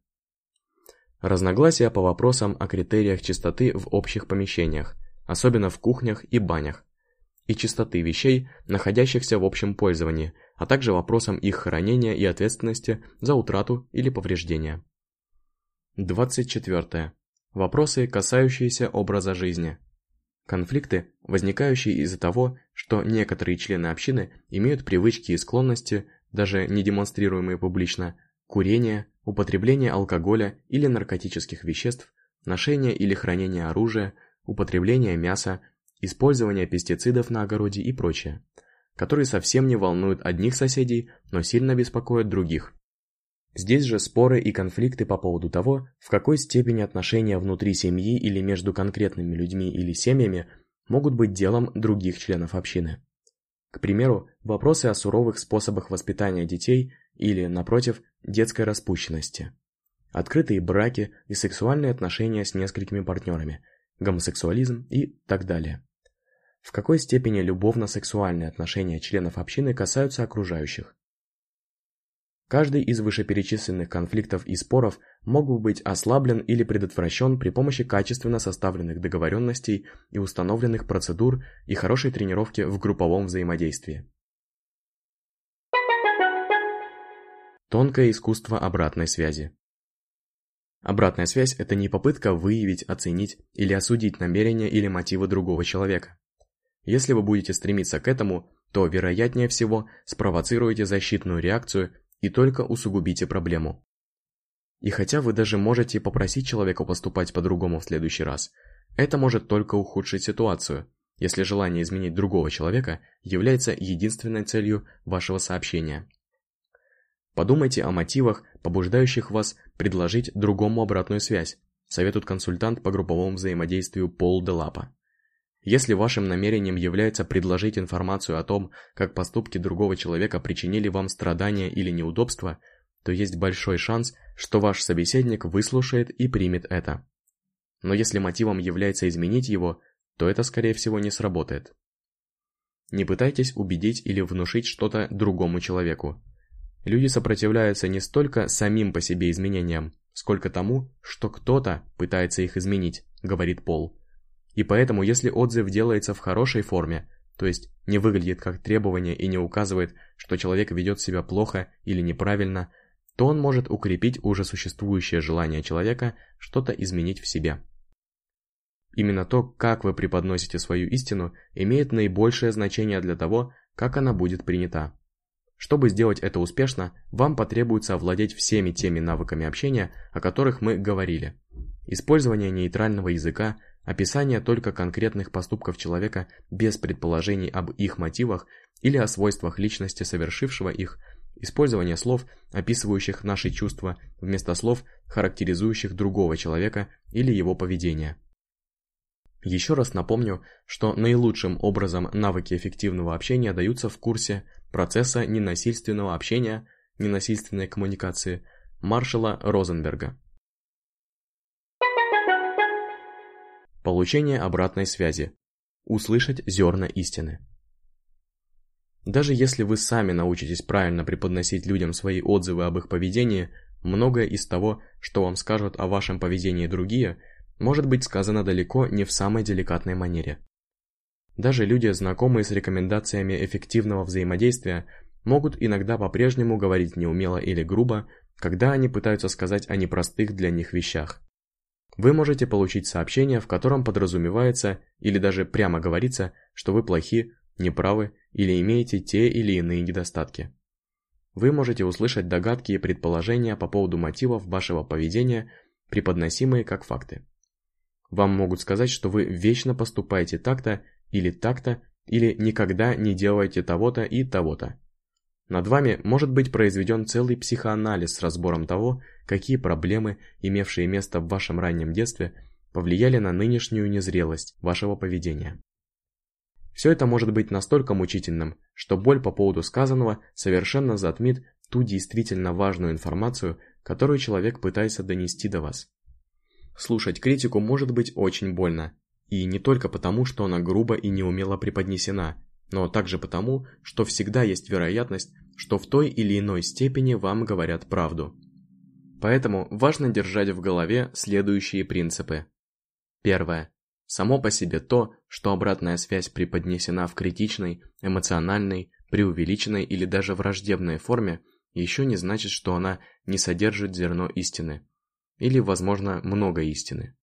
Разногласия по вопросам о критериях чистоты в общих помещениях, особенно в кухнях и банях, и чистоты вещей, находящихся в общем пользовании, а также вопросам их хранения и ответственности за утрату или повреждение. 24. Вопросы, касающиеся образа жизни. Конфликты, возникающие из-за того, что некоторые члены общины имеют привычки и склонности, даже не демонстрируемые публично, курение, употребление алкоголя или наркотических веществ, ношение или хранение оружия, употребление мяса, использование пестицидов на огороде и прочее, которые совсем не волнуют одних соседей, но сильно беспокоят других. Здесь же споры и конфликты по поводу того, в какой степени отношения внутри семьи или между конкретными людьми или семьями могут быть делом других членов общины. К примеру, вопросы о суровых способах воспитания детей или, напротив, детской распущенности. Открытые браки и сексуальные отношения с несколькими партнерами, гомосексуализм и так далее. В какой степени любовно-сексуальные отношения членов общины касаются окружающих. Каждый из вышеперечисленных конфликтов и споров мог бы быть ослаблен или предотвращен при помощи качественно составленных договоренностей и установленных процедур и хорошей тренировки в групповом взаимодействии. Тонкое искусство обратной связи. Обратная связь – это не попытка выявить, оценить или осудить намерения или мотивы другого человека. Если вы будете стремиться к этому, то, вероятнее всего, спровоцируете защитную реакцию и только усугубите проблему. И хотя вы даже можете попросить человека поступать по-другому в следующий раз, это может только ухудшить ситуацию, если желание изменить другого человека является единственной целью вашего сообщения. Подумайте о мотивах, побуждающих вас предложить другому обратную связь, советует консультант по групповому взаимодействию Пол Делапа. Если вашим намерением является предложить информацию о том, как поступки другого человека причинили вам страдания или неудобства, то есть большой шанс, что ваш собеседник выслушает и примет это. Но если мотивом является изменить его, то это скорее всего не сработает. Не пытайтесь убедить или внушить что-то другому человеку. Люди сопротивляются не столько самим по себе изменениям, сколько тому, что кто-то пытается их изменить, говорит Пол. И поэтому, если отзыв делается в хорошей форме, то есть не выглядит как требование и не указывает, что человек ведет себя плохо или неправильно, то он может укрепить уже существующее желание человека что-то изменить в себе. Именно то, как вы преподносите свою истину, имеет наибольшее значение для того, как она будет принята. Чтобы сделать это успешно, вам потребуется овладеть всеми теми навыками общения, о которых мы говорили. Использование нейтрального языка, описание только конкретных поступков человека без предположений об их мотивах или о свойствах личности совершившего их, использование слов, описывающих наши чувства, вместо слов, характеризующих другого человека или его поведение. Еще раз напомню, что наилучшим образом навыки эффективного общения даются в курсе процесса ненасильственного общения, ненасильственной коммуникации Маршала Розенберга. Получение обратной связи. Услышать зерна истины. Даже если вы сами научитесь правильно преподносить людям свои отзывы об их поведении, многое из того, что вам скажут о вашем поведении другие – может быть сказано далеко не в самой деликатной манере. Даже люди, знакомые с рекомендациями эффективного взаимодействия, могут иногда по-прежнему говорить неумело или грубо, когда они пытаются сказать о непростых для них вещах. Вы можете получить сообщение, в котором подразумевается или даже прямо говорится, что вы плохи, неправы или имеете те или иные недостатки. Вы можете услышать догадки и предположения по поводу мотивов вашего поведения, преподносимые как факты. Вам могут сказать, что вы вечно поступаете так-то или так-то, или никогда не делаете того-то и того-то. Над вами может быть произведен целый психоанализ с разбором того, какие проблемы, имевшие место в вашем раннем детстве, повлияли на нынешнюю незрелость вашего поведения. Все это может быть настолько мучительным, что боль по поводу сказанного совершенно затмит ту действительно важную информацию, которую человек пытается донести до вас. Слушать критику может быть очень больно. И не только потому, что она грубо и неумело преподнесена, но также потому, что всегда есть вероятность, что в той или иной степени вам говорят правду. Поэтому важно держать в голове следующие принципы. Первое. Само по себе то, что обратная связь преподнесена в критичной, эмоциональной, преувеличенной или даже враждебной форме, еще не значит, что она не содержит зерно истины или, возможно, много истины.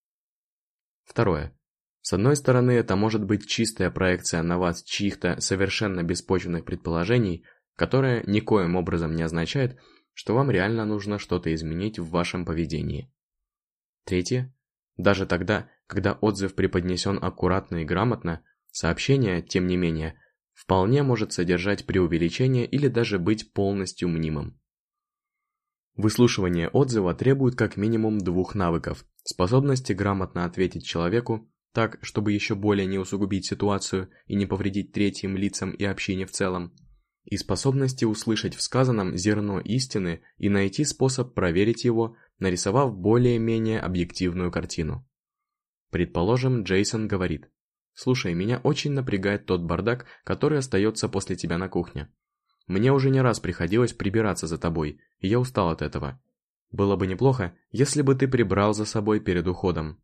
Второе. С одной стороны, это может быть чистая проекция на вас чьих-то совершенно беспочвенных предположений, которая никоим образом не означает, что вам реально нужно что-то изменить в вашем поведении. Третье. Даже тогда, когда отзыв преподнесен аккуратно и грамотно, сообщение, тем не менее, вполне может содержать преувеличение или даже быть полностью мнимым. Выслушивание отзыва требует как минимум двух навыков – способности грамотно ответить человеку, так, чтобы еще более не усугубить ситуацию и не повредить третьим лицам и общине в целом, и способности услышать в сказанном зерно истины и найти способ проверить его, нарисовав более-менее объективную картину. Предположим, Джейсон говорит, «Слушай, меня очень напрягает тот бардак, который остается после тебя на кухне. Мне уже не раз приходилось прибираться за тобой, и я устал от этого. Было бы неплохо, если бы ты прибрал за собой перед уходом.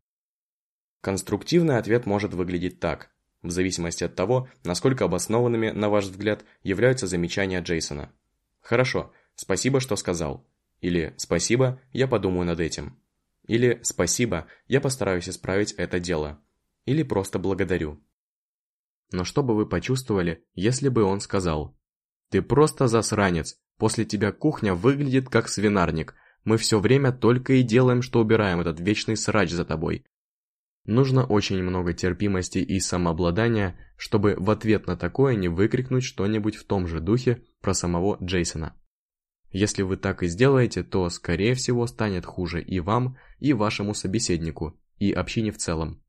Конструктивный ответ может выглядеть так, в зависимости от того, насколько обоснованными, на ваш взгляд, являются замечания Джейсона. Хорошо, «Спасибо, что сказал». Или «Спасибо, я подумаю над этим». Или «Спасибо, я постараюсь исправить это дело». Или просто «Благодарю». Но что бы вы почувствовали, если бы он сказал «Ты просто засранец, после тебя кухня выглядит как свинарник, мы все время только и делаем, что убираем этот вечный срач за тобой». Нужно очень много терпимости и самообладания, чтобы в ответ на такое не выкрикнуть что-нибудь в том же духе про самого Джейсона. Если вы так и сделаете, то, скорее всего, станет хуже и вам, и вашему собеседнику, и общине в целом.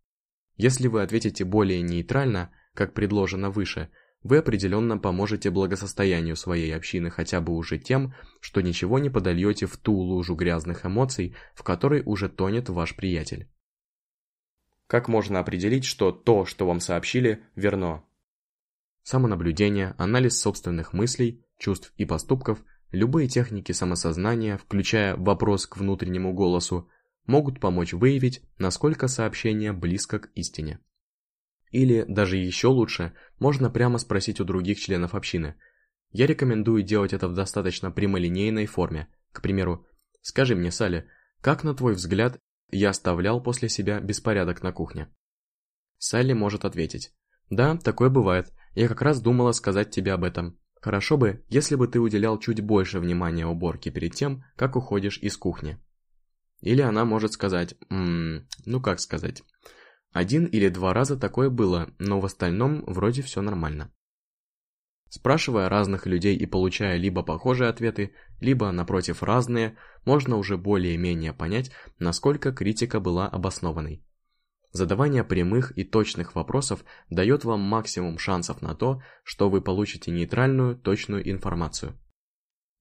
Если вы ответите более нейтрально, как предложено выше, вы определенно поможете благосостоянию своей общины хотя бы уже тем, что ничего не подольете в ту лужу грязных эмоций, в которой уже тонет ваш приятель. Как можно определить, что то, что вам сообщили, верно? Самонаблюдение, анализ собственных мыслей, чувств и поступков, любые техники самосознания, включая вопрос к внутреннему голосу, могут помочь выявить, насколько сообщение близко к истине. Или, даже еще лучше, можно прямо спросить у других членов общины. Я рекомендую делать это в достаточно прямолинейной форме. К примеру, «Скажи мне, Салли, как, на твой взгляд, я оставлял после себя беспорядок на кухне?» Салли может ответить. «Да, такое бывает. Я как раз думала сказать тебе об этом. Хорошо бы, если бы ты уделял чуть больше внимания уборке перед тем, как уходишь из кухни». Или она может сказать, «Ммм, ну как сказать...» Один или два раза такое было, но в остальном вроде все нормально. Спрашивая разных людей и получая либо похожие ответы, либо, напротив, разные, можно уже более-менее понять, насколько критика была обоснованной. Задавание прямых и точных вопросов дает вам максимум шансов на то, что вы получите нейтральную, точную информацию.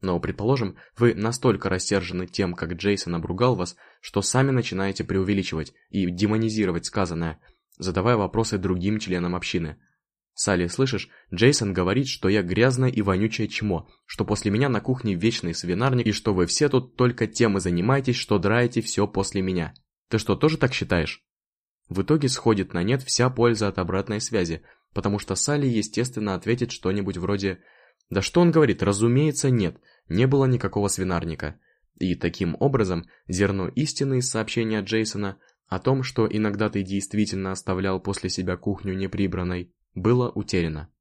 Но, предположим, вы настолько рассержены тем, как Джейсон обругал вас, что сами начинаете преувеличивать и демонизировать сказанное, задавая вопросы другим членам общины. «Салли, слышишь, Джейсон говорит, что я грязное и вонючее чмо, что после меня на кухне вечный свинарник и что вы все тут только тем и занимаетесь, что драете все после меня. Ты что, тоже так считаешь?» В итоге сходит на нет вся польза от обратной связи, потому что Салли, естественно, ответит что-нибудь вроде да что он говорит, разумеется, нет, не было никакого свинарника. И таким образом, зерно истины из сообщения Джейсона о том, что иногда ты действительно оставлял после себя кухню неприбранной, было утеряно.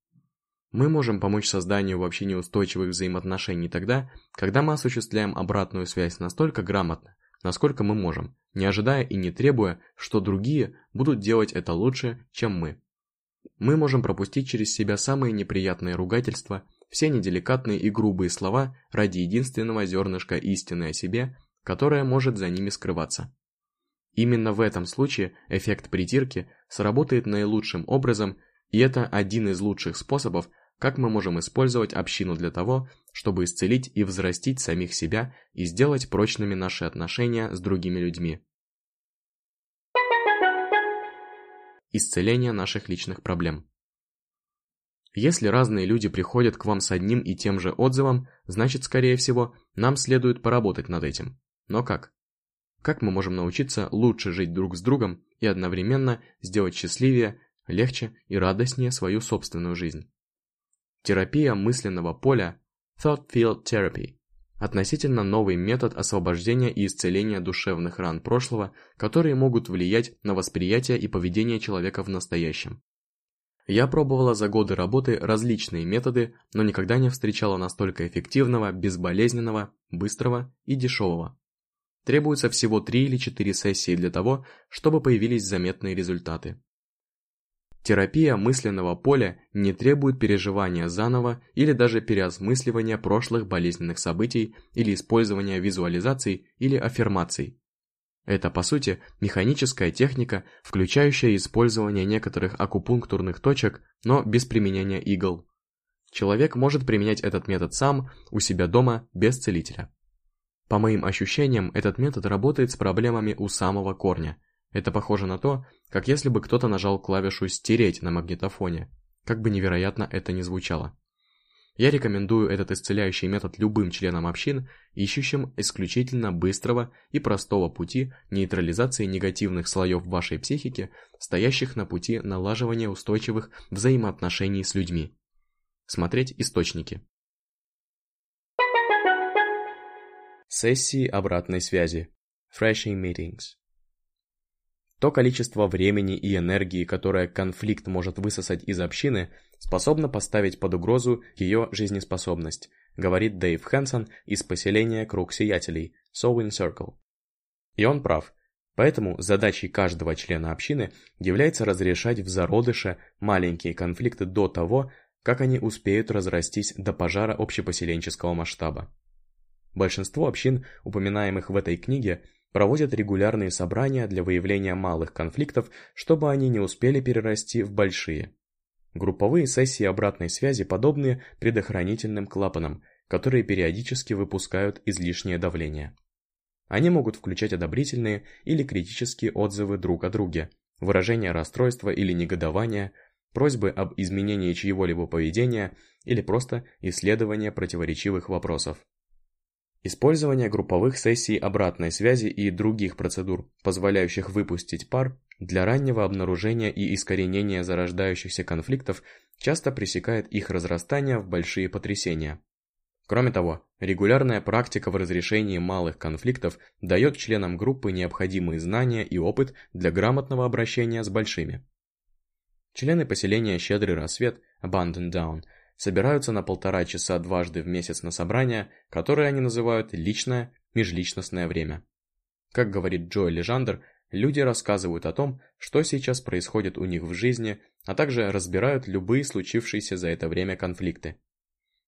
Мы можем помочь созданию вообще неустойчивых взаимоотношений тогда, когда мы осуществляем обратную связь настолько грамотно, насколько мы можем, не ожидая и не требуя, что другие будут делать это лучше, чем мы. Мы можем пропустить через себя самые неприятные ругательства – все неделикатные и грубые слова ради единственного зернышка истины о себе, которое может за ними скрываться. Именно в этом случае эффект притирки сработает наилучшим образом, и это один из лучших способов, как мы можем использовать общину для того, чтобы исцелить и взрастить самих себя и сделать прочными наши отношения с другими людьми. Исцеление наших личных проблем. Если разные люди приходят к вам с одним и тем же отзывом, значит, скорее всего, нам следует поработать над этим. Но как? Как мы можем научиться лучше жить друг с другом и одновременно сделать счастливее, легче и радостнее свою собственную жизнь? Терапия мысленного поля Thought Field Therapy относительно новый метод освобождения и исцеления душевных ран прошлого, которые могут влиять на восприятие и поведение человека в настоящем. Я пробовала за годы работы различные методы, но никогда не встречала настолько эффективного, безболезненного, быстрого и дешевого. Требуется всего 3 или 4 сессии для того, чтобы появились заметные результаты. Терапия мысленного поля не требует переживания заново или даже переосмысливания прошлых болезненных событий или использования визуализаций или аффирмаций. Это, по сути, механическая техника, включающая использование некоторых акупунктурных точек, но без применения игл. Человек может применять этот метод сам, у себя дома, без целителя. По моим ощущениям, этот метод работает с проблемами у самого корня. Это похоже на то, как если бы кто-то нажал клавишу «стереть» на магнитофоне, как бы невероятно это ни звучало. Я рекомендую этот исцеляющий метод любым членам общин, ищущим исключительно быстрого и простого пути нейтрализации негативных слоев вашей психики, стоящих на пути налаживания устойчивых взаимоотношений с людьми. Смотреть источники. Сессии обратной связи. Freshing meetings. То количество времени и энергии, которое конфликт может высосать из общины, способно поставить под угрозу ее жизнеспособность, говорит Дэйв Хэнсон из поселения Круг Сиятелей, Sowing Circle. И он прав. Поэтому задачей каждого члена общины является разрешать в зародыше маленькие конфликты до того, как они успеют разрастись до пожара общепоселенческого масштаба. Большинство общин, упоминаемых в этой книге, проводят регулярные собрания для выявления малых конфликтов, чтобы они не успели перерасти в большие. Групповые сессии обратной связи подобны предохранительным клапанам, которые периодически выпускают излишнее давление. Они могут включать одобрительные или критические отзывы друг о друге, выражение расстройства или негодования, просьбы об изменении чьего-либо поведения или просто исследование противоречивых вопросов. Использование групповых сессий обратной связи и других процедур, позволяющих выпустить пар, для раннего обнаружения и искоренения зарождающихся конфликтов часто пресекает их разрастание в большие потрясения. Кроме того, регулярная практика в разрешении малых конфликтов дает членам группы необходимые знания и опыт для грамотного обращения с большими. Члены поселения «Щедрый рассвет» Abandon Down – собираются на полтора часа дважды в месяц на собрания, которые они называют «личное межличностное время». Как говорит Джо Лежандер, люди рассказывают о том, что сейчас происходит у них в жизни, а также разбирают любые случившиеся за это время конфликты.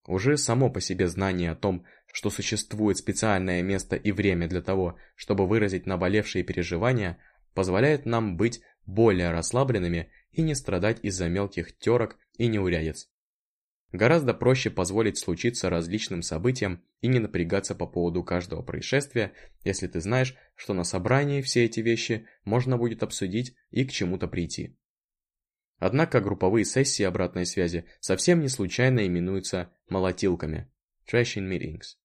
Уже само по себе знание о том, что существует специальное место и время для того, чтобы выразить наболевшие переживания, позволяет нам быть более расслабленными и не страдать из-за мелких терок и неурядиц. Гораздо проще позволить случиться различным событиям и не напрягаться по поводу каждого происшествия, если ты знаешь, что на собрании все эти вещи можно будет обсудить и к чему-то прийти. Однако групповые сессии обратной связи совсем не случайно именуются молотилками – trashing meetings.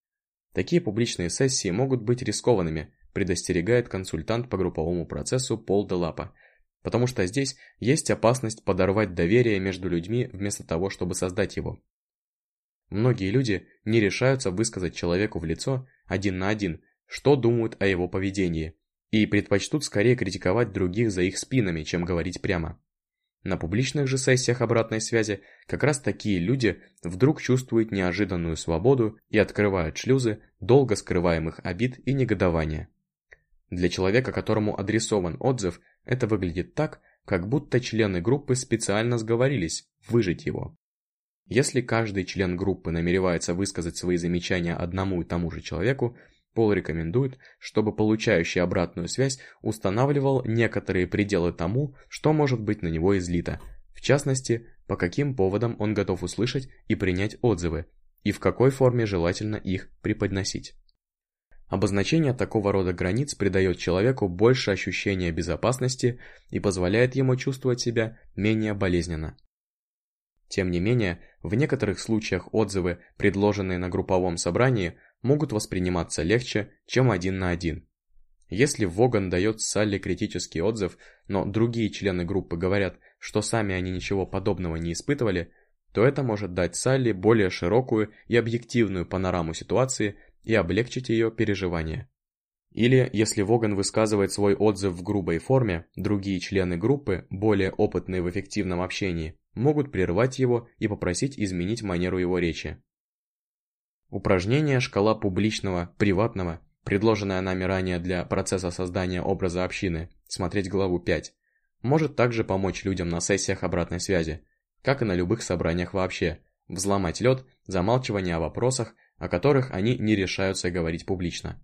Такие публичные сессии могут быть рискованными, предостерегает консультант по групповому процессу Пол Делапа – потому что здесь есть опасность подорвать доверие между людьми вместо того, чтобы создать его. Многие люди не решаются высказать человеку в лицо, один на один, что думают о его поведении, и предпочтут скорее критиковать других за их спинами, чем говорить прямо. На публичных же сессиях обратной связи как раз такие люди вдруг чувствуют неожиданную свободу и открывают шлюзы долго скрываемых обид и негодования. Для человека, которому адресован отзыв, это выглядит так, как будто члены группы специально сговорились выжить его. Если каждый член группы намеревается высказать свои замечания одному и тому же человеку, Пол рекомендует, чтобы получающий обратную связь устанавливал некоторые пределы тому, что может быть на него излито, в частности, по каким поводам он готов услышать и принять отзывы, и в какой форме желательно их преподносить. Обозначение такого рода границ придает человеку больше ощущения безопасности и позволяет ему чувствовать себя менее болезненно. Тем не менее, в некоторых случаях отзывы, предложенные на групповом собрании, могут восприниматься легче, чем один на один. Если Воган дает Салли критический отзыв, но другие члены группы говорят, что сами они ничего подобного не испытывали, то это может дать Салли более широкую и объективную панораму ситуации и облегчить ее переживания. Или, если Воган высказывает свой отзыв в грубой форме, другие члены группы, более опытные в эффективном общении, могут прервать его и попросить изменить манеру его речи. Упражнение «Шкала публичного, приватного», предложенное нами ранее для процесса создания образа общины, смотреть главу 5, может также помочь людям на сессиях обратной связи, как и на любых собраниях вообще, взломать лед, замалчивание о вопросах, о которых они не решаются говорить публично.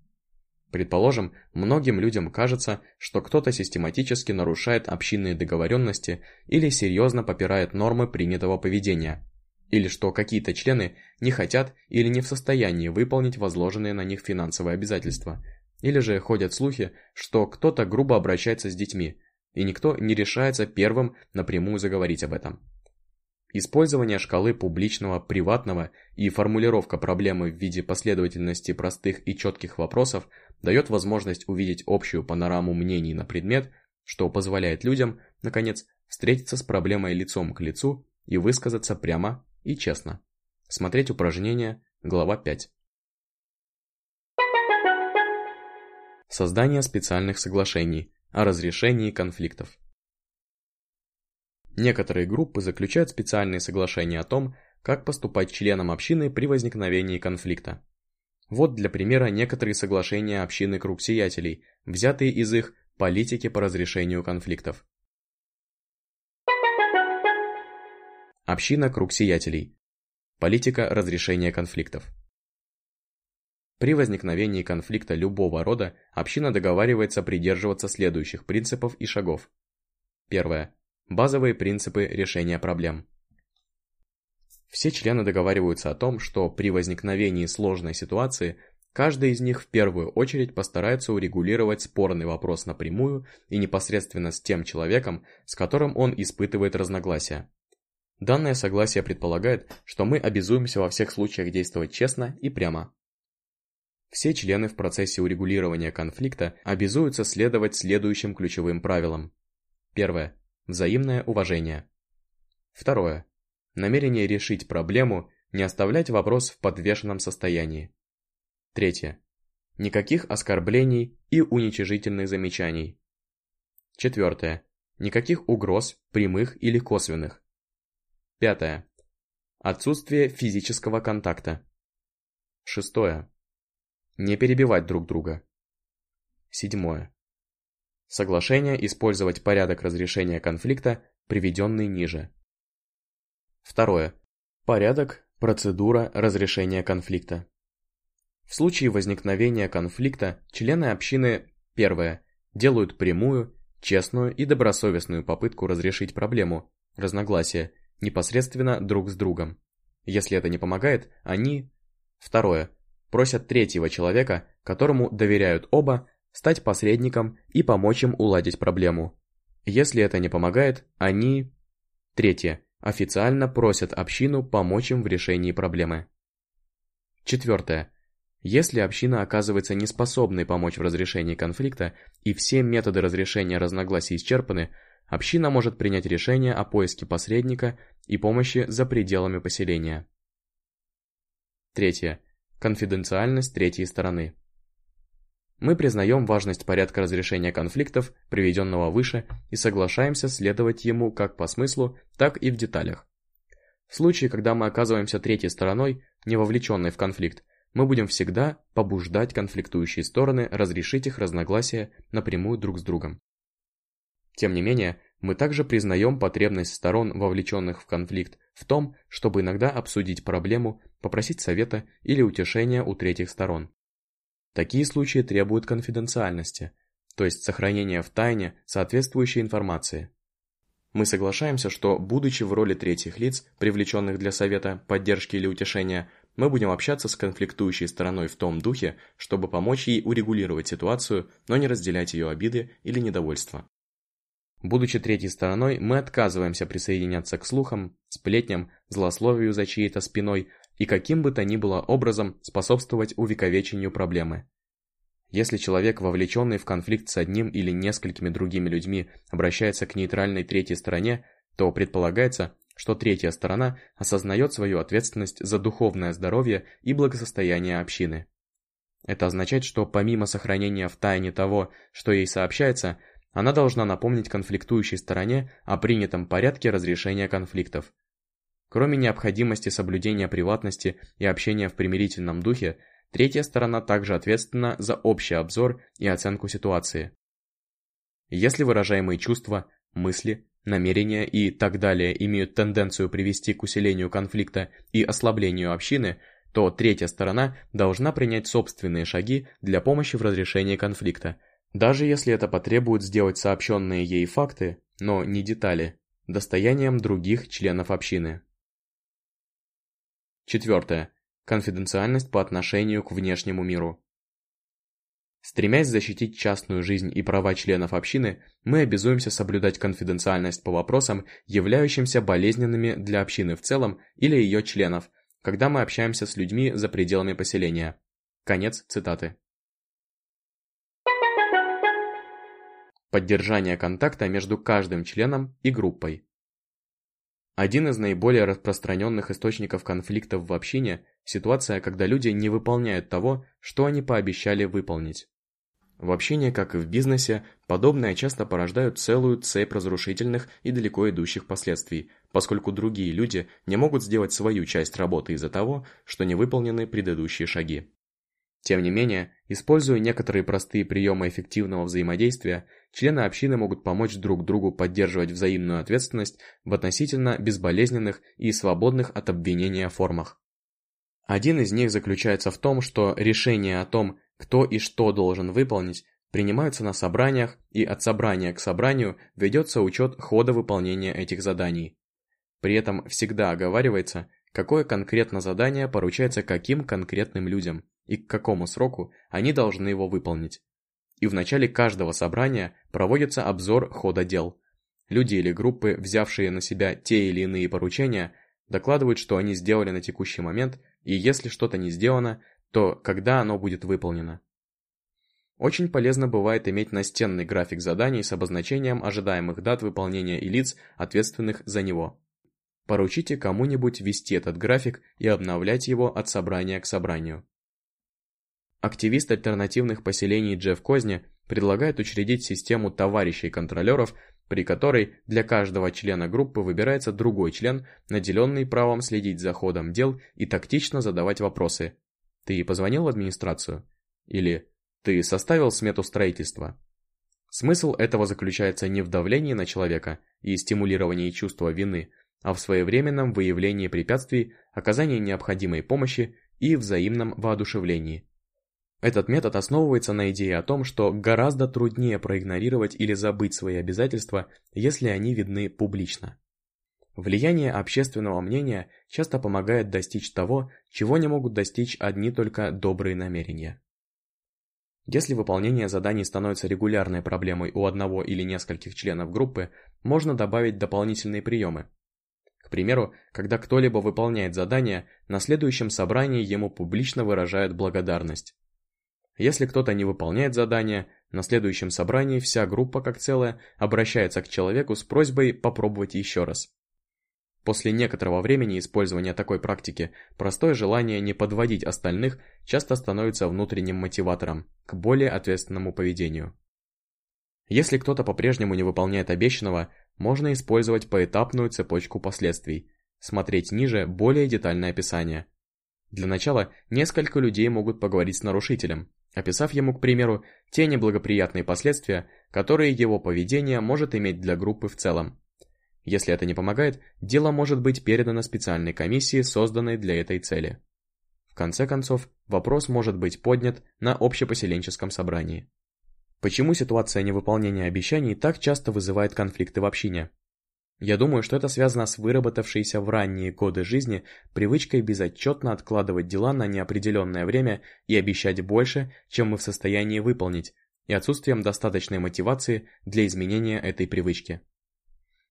Предположим, многим людям кажется, что кто-то систематически нарушает общинные договоренности или серьезно попирает нормы принятого поведения, или что какие-то члены не хотят или не в состоянии выполнить возложенные на них финансовые обязательства, или же ходят слухи, что кто-то грубо обращается с детьми, и никто не решается первым напрямую заговорить об этом. Использование шкалы публичного, приватного и формулировка проблемы в виде последовательности простых и четких вопросов дает возможность увидеть общую панораму мнений на предмет, что позволяет людям, наконец, встретиться с проблемой лицом к лицу и высказаться прямо и честно. Смотреть упражнение, глава 5. Создание специальных соглашений о разрешении конфликтов. Некоторые группы заключают специальные соглашения о том, как поступать членам общины при возникновении конфликта. Вот для примера некоторые соглашения общины круг сиятелей, взятые из их политики по разрешению конфликтов. Община круг сиятелей. Политика разрешения конфликтов. При возникновении конфликта любого рода община договаривается придерживаться следующих принципов и шагов. Первое. Базовые принципы решения проблем. Все члены договариваются о том, что при возникновении сложной ситуации каждый из них в первую очередь постарается урегулировать спорный вопрос напрямую и непосредственно с тем человеком, с которым он испытывает разногласия. Данное согласие предполагает, что мы обязуемся во всех случаях действовать честно и прямо. Все члены в процессе урегулирования конфликта обязуются следовать следующим ключевым правилам. Первое. Взаимное уважение. Второе. Намерение решить проблему, не оставлять вопрос в подвешенном состоянии. Третье. Никаких оскорблений и уничижительных замечаний. Четвертое. Никаких угроз, прямых или косвенных. Пятое. Отсутствие физического контакта. Шестое. Не перебивать друг друга. Седьмое. Соглашение использовать порядок разрешения конфликта, приведенный ниже. Второе. Порядок, процедура разрешения конфликта. В случае возникновения конфликта члены общины первое делают прямую, честную и добросовестную попытку разрешить проблему, разногласия, непосредственно друг с другом. Если это не помогает, они второе просят третьего человека, которому доверяют оба, стать посредником и помочь им уладить проблему. Если это не помогает, они... Третье. Официально просят общину помочь им в решении проблемы. Четвертое. Если община оказывается неспособной помочь в разрешении конфликта и все методы разрешения разногласий исчерпаны, община может принять решение о поиске посредника и помощи за пределами поселения. Третье. Конфиденциальность третьей стороны. Мы признаем важность порядка разрешения конфликтов, приведенного выше, и соглашаемся следовать ему как по смыслу, так и в деталях. В случае, когда мы оказываемся третьей стороной, не вовлеченной в конфликт, мы будем всегда побуждать конфликтующие стороны разрешить их разногласия напрямую друг с другом. Тем не менее, мы также признаем потребность сторон, вовлеченных в конфликт, в том, чтобы иногда обсудить проблему, попросить совета или утешения у третьих сторон. Такие случаи требуют конфиденциальности, то есть сохранения в тайне соответствующей информации. Мы соглашаемся, что, будучи в роли третьих лиц, привлеченных для совета, поддержки или утешения, мы будем общаться с конфликтующей стороной в том духе, чтобы помочь ей урегулировать ситуацию, но не разделять ее обиды или недовольство. Будучи третьей стороной, мы отказываемся присоединяться к слухам, сплетням, злословию за чьей-то спиной и каким бы то ни было образом способствовать увековечению проблемы. Если человек, вовлеченный в конфликт с одним или несколькими другими людьми, обращается к нейтральной третьей стороне, то предполагается, что третья сторона осознает свою ответственность за духовное здоровье и благосостояние общины. Это означает, что помимо сохранения в тайне того, что ей сообщается, она должна напомнить конфликтующей стороне о принятом порядке разрешения конфликтов. Кроме необходимости соблюдения приватности и общения в примирительном духе, третья сторона также ответственна за общий обзор и оценку ситуации. Если выражаемые чувства, мысли, намерения и так далее имеют тенденцию привести к усилению конфликта и ослаблению общины, то третья сторона должна принять собственные шаги для помощи в разрешении конфликта – даже если это потребует сделать сообщенные ей факты, но не детали, достоянием других членов общины. Четвертое. Конфиденциальность по отношению к внешнему миру. Стремясь защитить частную жизнь и права членов общины, мы обязуемся соблюдать конфиденциальность по вопросам, являющимся болезненными для общины в целом или ее членов, когда мы общаемся с людьми за пределами поселения. Конец цитаты. Поддержание контакта между каждым членом и группой. Один из наиболее распространенных источников конфликтов в общине – ситуация, когда люди не выполняют того, что они пообещали выполнить. В общении, как и в бизнесе, подобное часто порождают целую цепь разрушительных и далеко идущих последствий, поскольку другие люди не могут сделать свою часть работы из-за того, что не выполнены предыдущие шаги. Тем не менее, используя некоторые простые приемы эффективного взаимодействия, члены общины могут помочь друг другу поддерживать взаимную ответственность в относительно безболезненных и свободных от обвинения формах. Один из них заключается в том, что решение о том, кто и что должен выполнить, принимаются на собраниях, и от собрания к собранию ведется учет хода выполнения этих заданий. При этом всегда оговаривается, какое конкретно задание поручается каким конкретным людям и к какому сроку они должны его выполнить. И в начале каждого собрания проводится обзор хода дел. Люди или группы, взявшие на себя те или иные поручения, докладывают, что они сделали на текущий момент, и если что-то не сделано, то когда оно будет выполнено. Очень полезно бывает иметь настенный график заданий с обозначением ожидаемых дат выполнения и лиц, ответственных за него. Поручите кому-нибудь вести этот график и обновлять его от собрания к собранию. Активист альтернативных поселений Джефф Козни предлагает учредить систему товарищей-контролеров, при которой для каждого члена группы выбирается другой член, наделенный правом следить за ходом дел и тактично задавать вопросы, ты позвонил в администрацию? Или ты составил смету строительства? Смысл этого заключается не в давлении на человека и стимулировании чувства вины, а в своевременном выявлении препятствий, оказании необходимой помощи и взаимном воодушевлении. Этот метод основывается на идее о том, что гораздо труднее проигнорировать или забыть свои обязательства, если они видны публично. Влияние общественного мнения часто помогает достичь того, чего не могут достичь одни только добрые намерения. Если выполнение заданий становится регулярной проблемой у одного или нескольких членов группы, можно добавить дополнительные приемы. К примеру, когда кто-либо выполняет задание, на следующем собрании ему публично выражают благодарность. Если кто-то не выполняет задание, на следующем собрании вся группа как целая обращается к человеку с просьбой попробовать еще раз. После некоторого времени использования такой практики, простое желание не подводить остальных часто становится внутренним мотиватором к более ответственному поведению. Если кто-то по-прежнему не выполняет обещанного, можно использовать поэтапную цепочку последствий, смотреть ниже более детальное описание. Для начала несколько людей могут поговорить с нарушителем, описав ему, к примеру, те неблагоприятные последствия, которые его поведение может иметь для группы в целом. Если это не помогает, дело может быть передано специальной комиссии, созданной для этой цели. В конце концов, вопрос может быть поднят на общепоселенческом собрании. Почему ситуация невыполнения обещаний так часто вызывает конфликты в общине? Я думаю, что это связано с выработавшейся в ранние годы жизни привычкой безотчетно откладывать дела на неопределенное время и обещать больше, чем мы в состоянии выполнить, и отсутствием достаточной мотивации для изменения этой привычки.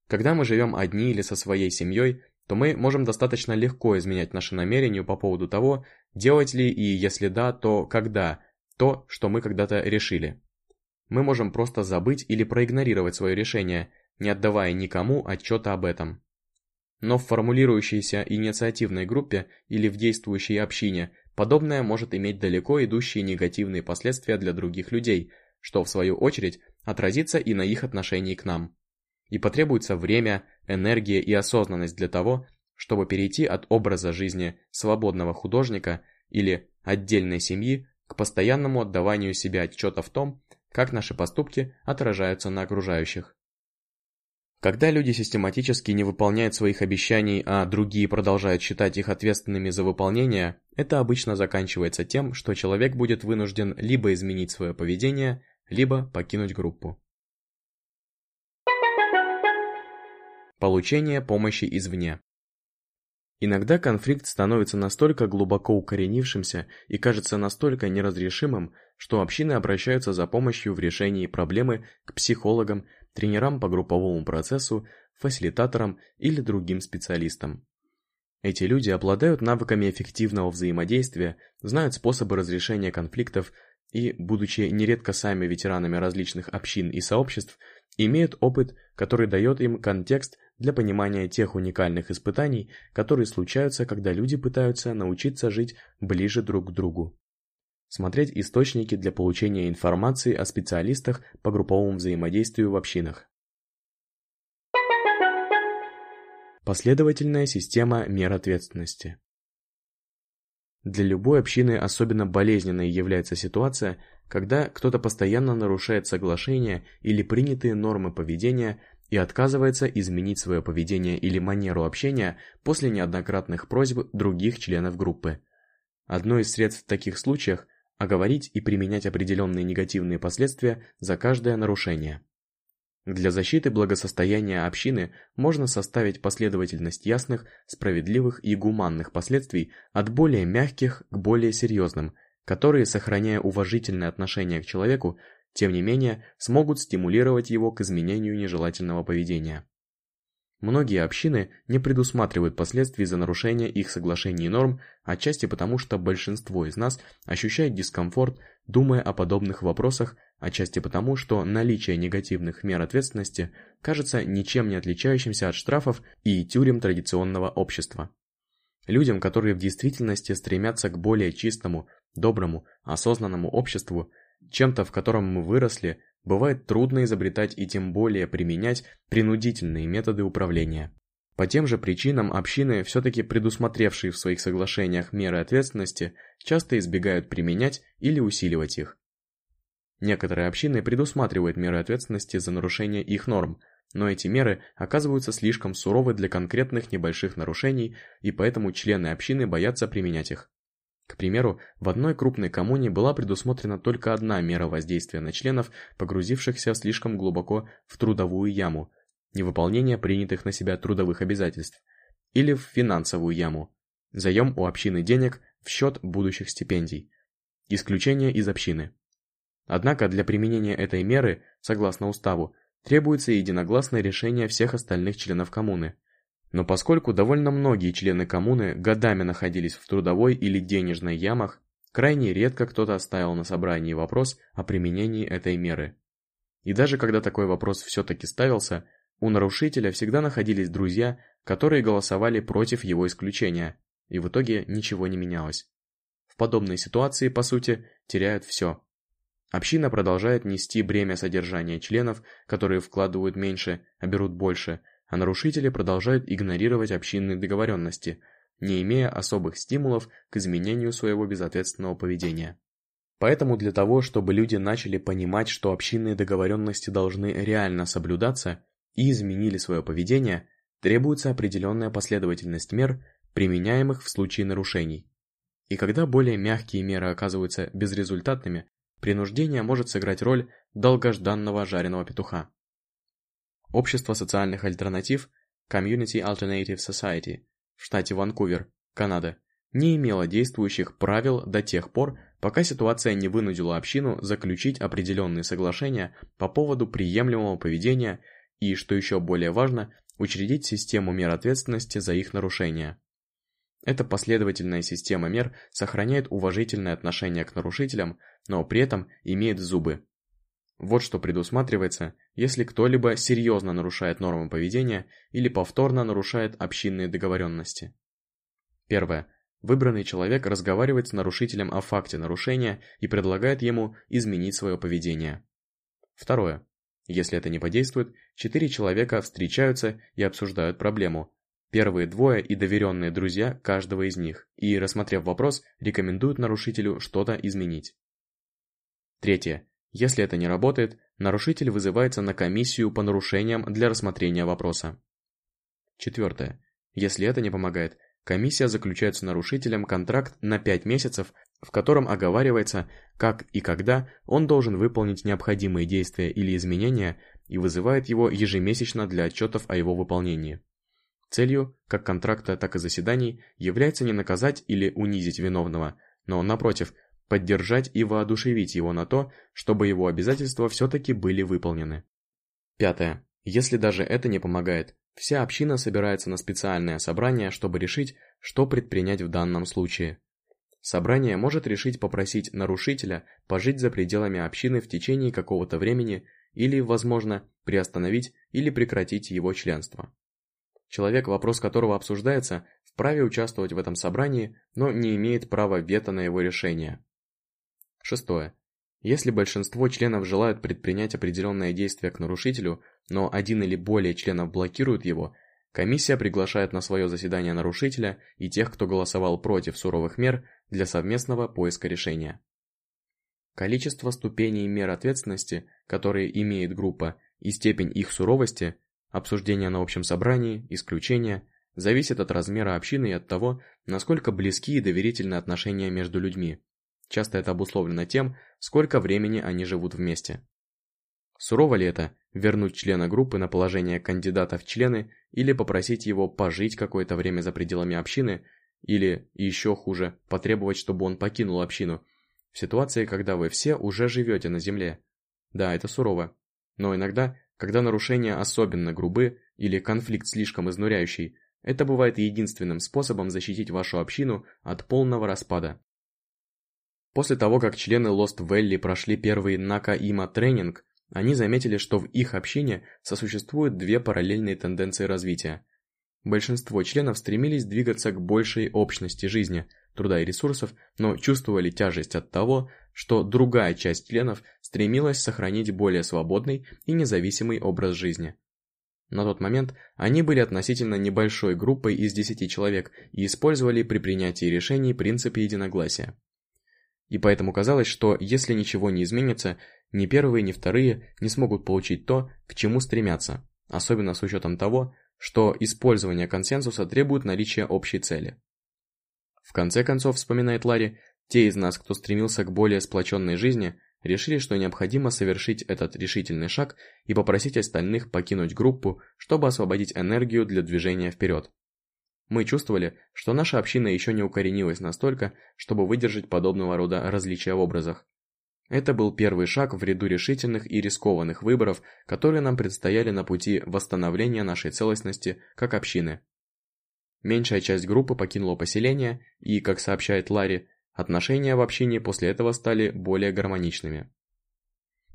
Когда мы живем одни или со своей семьей, то мы можем достаточно легко изменять наши намерения по поводу того, делать ли и если да, то когда, то, что мы когда-то решили. Мы можем просто забыть или проигнорировать свое решение, не отдавая никому отчета об этом. Но в формулирующейся инициативной группе или в действующей общине подобное может иметь далеко идущие негативные последствия для других людей, что в свою очередь отразится и на их отношении к нам и потребуется время, энергия и осознанность для того, чтобы перейти от образа жизни свободного художника или отдельной семьи к постоянному отдаванию себе отчета в том, как наши поступки отражаются на окружающих. Когда люди систематически не выполняют своих обещаний, а другие продолжают считать их ответственными за выполнение, это обычно заканчивается тем, что человек будет вынужден либо изменить свое поведение, либо покинуть группу. Получение помощи извне. Иногда конфликт становится настолько глубоко укоренившимся и кажется настолько неразрешимым, что общины обращаются за помощью в решении проблемы к психологам, тренерам по групповому процессу, фасилитаторам или другим специалистам. Эти люди обладают навыками эффективного взаимодействия, знают способы разрешения конфликтов и, будучи нередко сами ветеранами различных общин и сообществ, имеют опыт, который дает им контекст для понимания тех уникальных испытаний, которые случаются, когда люди пытаются научиться жить ближе друг к другу. Смотреть источники для получения информации о специалистах по групповому взаимодействию в общинах. Последовательная система мер ответственности. Для любой общины особенно болезненной является ситуация, когда кто-то постоянно нарушает соглашения или принятые нормы поведения и отказывается изменить свое поведение или манеру общения после неоднократных просьб других членов группы. Одно из средств в таких случаях – оговорить и применять определенные негативные последствия за каждое нарушение. Для защиты благосостояния общины можно составить последовательность ясных, справедливых и гуманных последствий от более мягких к более серьезным, которые, сохраняя уважительное отношение к человеку, тем не менее смогут стимулировать его к изменению нежелательного поведения. Многие общины не предусматривают последствий за нарушение их соглашений и норм, отчасти потому, что большинство из нас ощущает дискомфорт, думая о подобных вопросах, отчасти потому, что наличие негативных мер ответственности кажется ничем не отличающимся от штрафов и тюрем традиционного общества. Людям, которые в действительности стремятся к более чистому, доброму, осознанному обществу, чем-то, в котором мы выросли, бывает трудно изобретать и тем более применять принудительные методы управления. По тем же причинам общины, все-таки предусмотревшие в своих соглашениях меры ответственности, часто избегают применять или усиливать их. Некоторые общины предусматривают меры ответственности за нарушение их норм, но эти меры оказываются слишком суровы для конкретных небольших нарушений, и поэтому члены общины боятся применять их. К примеру, в одной крупной коммуне была предусмотрена только одна мера воздействия на членов, погрузившихся слишком глубоко в трудовую яму, невыполнение принятых на себя трудовых обязательств, или в финансовую яму, заем у общины денег в счет будущих стипендий, исключение из общины. Однако для применения этой меры, согласно уставу, требуется единогласное решение всех остальных членов коммуны – но поскольку довольно многие члены коммуны годами находились в трудовой или денежной ямах, крайне редко кто-то оставил на собрании вопрос о применении этой меры. И даже когда такой вопрос все-таки ставился, у нарушителя всегда находились друзья, которые голосовали против его исключения, и в итоге ничего не менялось. В подобной ситуации, по сути, теряют все. Община продолжает нести бремя содержания членов, которые вкладывают меньше, а берут больше, а нарушители продолжают игнорировать общинные договоренности, не имея особых стимулов к изменению своего безответственного поведения. Поэтому для того, чтобы люди начали понимать, что общинные договоренности должны реально соблюдаться и изменили свое поведение, требуется определенная последовательность мер, применяемых в случае нарушений. И когда более мягкие меры оказываются безрезультатными, принуждение может сыграть роль долгожданного жареного петуха. Общество социальных альтернатив Community Alternative Society в штате Ванкувер, Канада, не имело действующих правил до тех пор, пока ситуация не вынудила общину заключить определенные соглашения по поводу приемлемого поведения и, что еще более важно, учредить систему мер ответственности за их нарушения. Эта последовательная система мер сохраняет уважительное отношение к нарушителям, но при этом имеет зубы. Вот что предусматривается, если кто-либо серьезно нарушает нормы поведения или повторно нарушает общинные договоренности. Первое. Выбранный человек разговаривает с нарушителем о факте нарушения и предлагает ему изменить свое поведение. Второе. Если это не подействует, четыре человека встречаются и обсуждают проблему. Первые двое и доверенные друзья каждого из них, и, рассмотрев вопрос, рекомендуют нарушителю что-то изменить. Третье. Если это не работает, нарушитель вызывается на комиссию по нарушениям для рассмотрения вопроса. Четвертое. Если это не помогает, комиссия заключает с нарушителем контракт на 5 месяцев, в котором оговаривается, как и когда он должен выполнить необходимые действия или изменения и вызывает его ежемесячно для отчетов о его выполнении. Целью, как контракта, так и заседаний, является не наказать или унизить виновного, но, напротив, поддержать и воодушевить его на то, чтобы его обязательства все-таки были выполнены. Пятое. Если даже это не помогает, вся община собирается на специальное собрание, чтобы решить, что предпринять в данном случае. Собрание может решить попросить нарушителя пожить за пределами общины в течение какого-то времени или, возможно, приостановить или прекратить его членство. Человек, вопрос которого обсуждается, вправе участвовать в этом собрании, но не имеет права вето на его решение. Шестое. Если большинство членов желают предпринять определенное действие к нарушителю, но один или более членов блокируют его, комиссия приглашает на свое заседание нарушителя и тех, кто голосовал против суровых мер, для совместного поиска решения. Количество ступеней мер ответственности, которые имеет группа, и степень их суровости, обсуждение на общем собрании, исключения, зависит от размера общины и от того, насколько близки и доверительны отношения между людьми. Часто это обусловлено тем, сколько времени они живут вместе. Сурово ли это вернуть члена группы на положение кандидата в члены или попросить его пожить какое-то время за пределами общины, или, еще хуже, потребовать, чтобы он покинул общину, в ситуации, когда вы все уже живете на земле. Да, это сурово. Но иногда, когда нарушения особенно грубы или конфликт слишком изнуряющий, это бывает единственным способом защитить вашу общину от полного распада. После того, как члены Lost Valley прошли первый Нака-Има тренинг, они заметили, что в их общине сосуществуют две параллельные тенденции развития. Большинство членов стремились двигаться к большей общности жизни, труда и ресурсов, но чувствовали тяжесть от того, что другая часть членов стремилась сохранить более свободный и независимый образ жизни. На тот момент они были относительно небольшой группой из 10 человек и использовали при принятии решений принцип единогласия. И поэтому казалось, что если ничего не изменится, ни первые, ни вторые не смогут получить то, к чему стремятся, особенно с учетом того, что использование консенсуса требует наличия общей цели. В конце концов, вспоминает Ларри, те из нас, кто стремился к более сплоченной жизни, решили, что необходимо совершить этот решительный шаг и попросить остальных покинуть группу, чтобы освободить энергию для движения вперед. Мы чувствовали, что наша община еще не укоренилась настолько, чтобы выдержать подобного рода различия в образах. Это был первый шаг в ряду решительных и рискованных выборов, которые нам предстояли на пути восстановления нашей целостности как общины. Меньшая часть группы покинула поселение, и, как сообщает Ларри, отношения в общине после этого стали более гармоничными.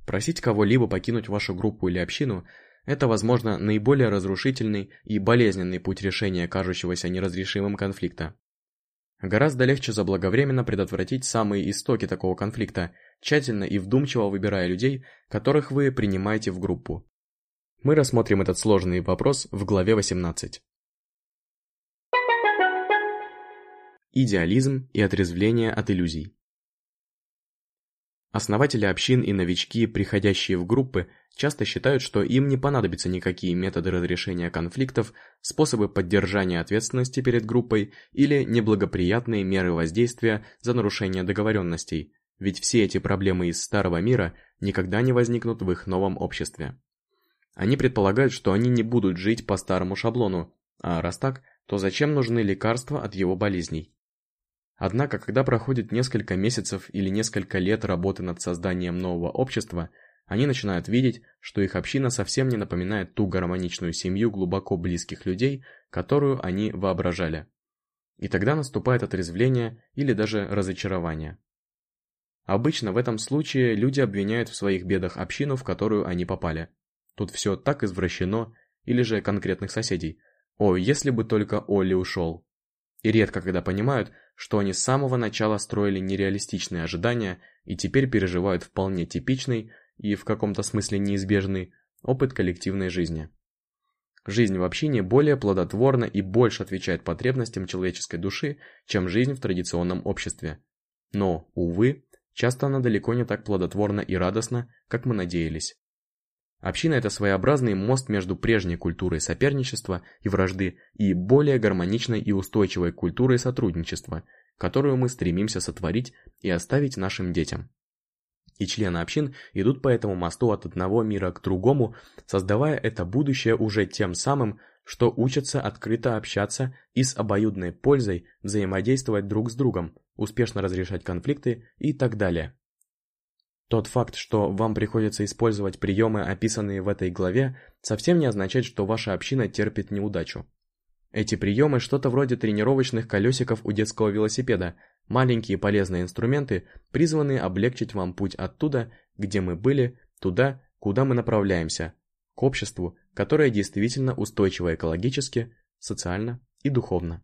Просить кого-либо покинуть вашу группу или общину это, возможно, наиболее разрушительный и болезненный путь решения кажущегося неразрешимым конфликта. Гораздо легче заблаговременно предотвратить самые истоки такого конфликта, тщательно и вдумчиво выбирая людей, которых вы принимаете в группу. Мы рассмотрим этот сложный вопрос в главе 18. Идеализм и отрезвление от иллюзий. Основатели общин и новички, приходящие в группы, часто считают, что им не понадобятся никакие методы разрешения конфликтов, способы поддержания ответственности перед группой или неблагоприятные меры воздействия за нарушение договоренностей, ведь все эти проблемы из старого мира никогда не возникнут в их новом обществе. Они предполагают, что они не будут жить по старому шаблону, а раз так, то зачем нужны лекарства от его болезней? Однако, когда проходит несколько месяцев или несколько лет работы над созданием нового общества – они начинают видеть, что их община совсем не напоминает ту гармоничную семью глубоко близких людей, которую они воображали. И тогда наступает отрезвление или даже разочарование. Обычно в этом случае люди обвиняют в своих бедах общину, в которую они попали. Тут все так извращено, или же конкретных соседей. О, если бы только Олли ушел. И редко когда понимают, что они с самого начала строили нереалистичные ожидания и теперь переживают вполне типичный, и в каком-то смысле неизбежный опыт коллективной жизни. Жизнь в общине более плодотворна и больше отвечает потребностям человеческой души, чем жизнь в традиционном обществе. Но, увы, часто она далеко не так плодотворна и радостна, как мы надеялись. Община – это своеобразный мост между прежней культурой соперничества и вражды и более гармоничной и устойчивой культурой сотрудничества, которую мы стремимся сотворить и оставить нашим детям и члены общин идут по этому мосту от одного мира к другому, создавая это будущее уже тем самым, что учатся открыто общаться и с обоюдной пользой взаимодействовать друг с другом, успешно разрешать конфликты и так далее. Тот факт, что вам приходится использовать приемы, описанные в этой главе, совсем не означает, что ваша община терпит неудачу. Эти приемы что-то вроде тренировочных колесиков у детского велосипеда, маленькие полезные инструменты, призванные облегчить вам путь оттуда, где мы были, туда, куда мы направляемся, к обществу, которое действительно устойчиво экологически, социально и духовно.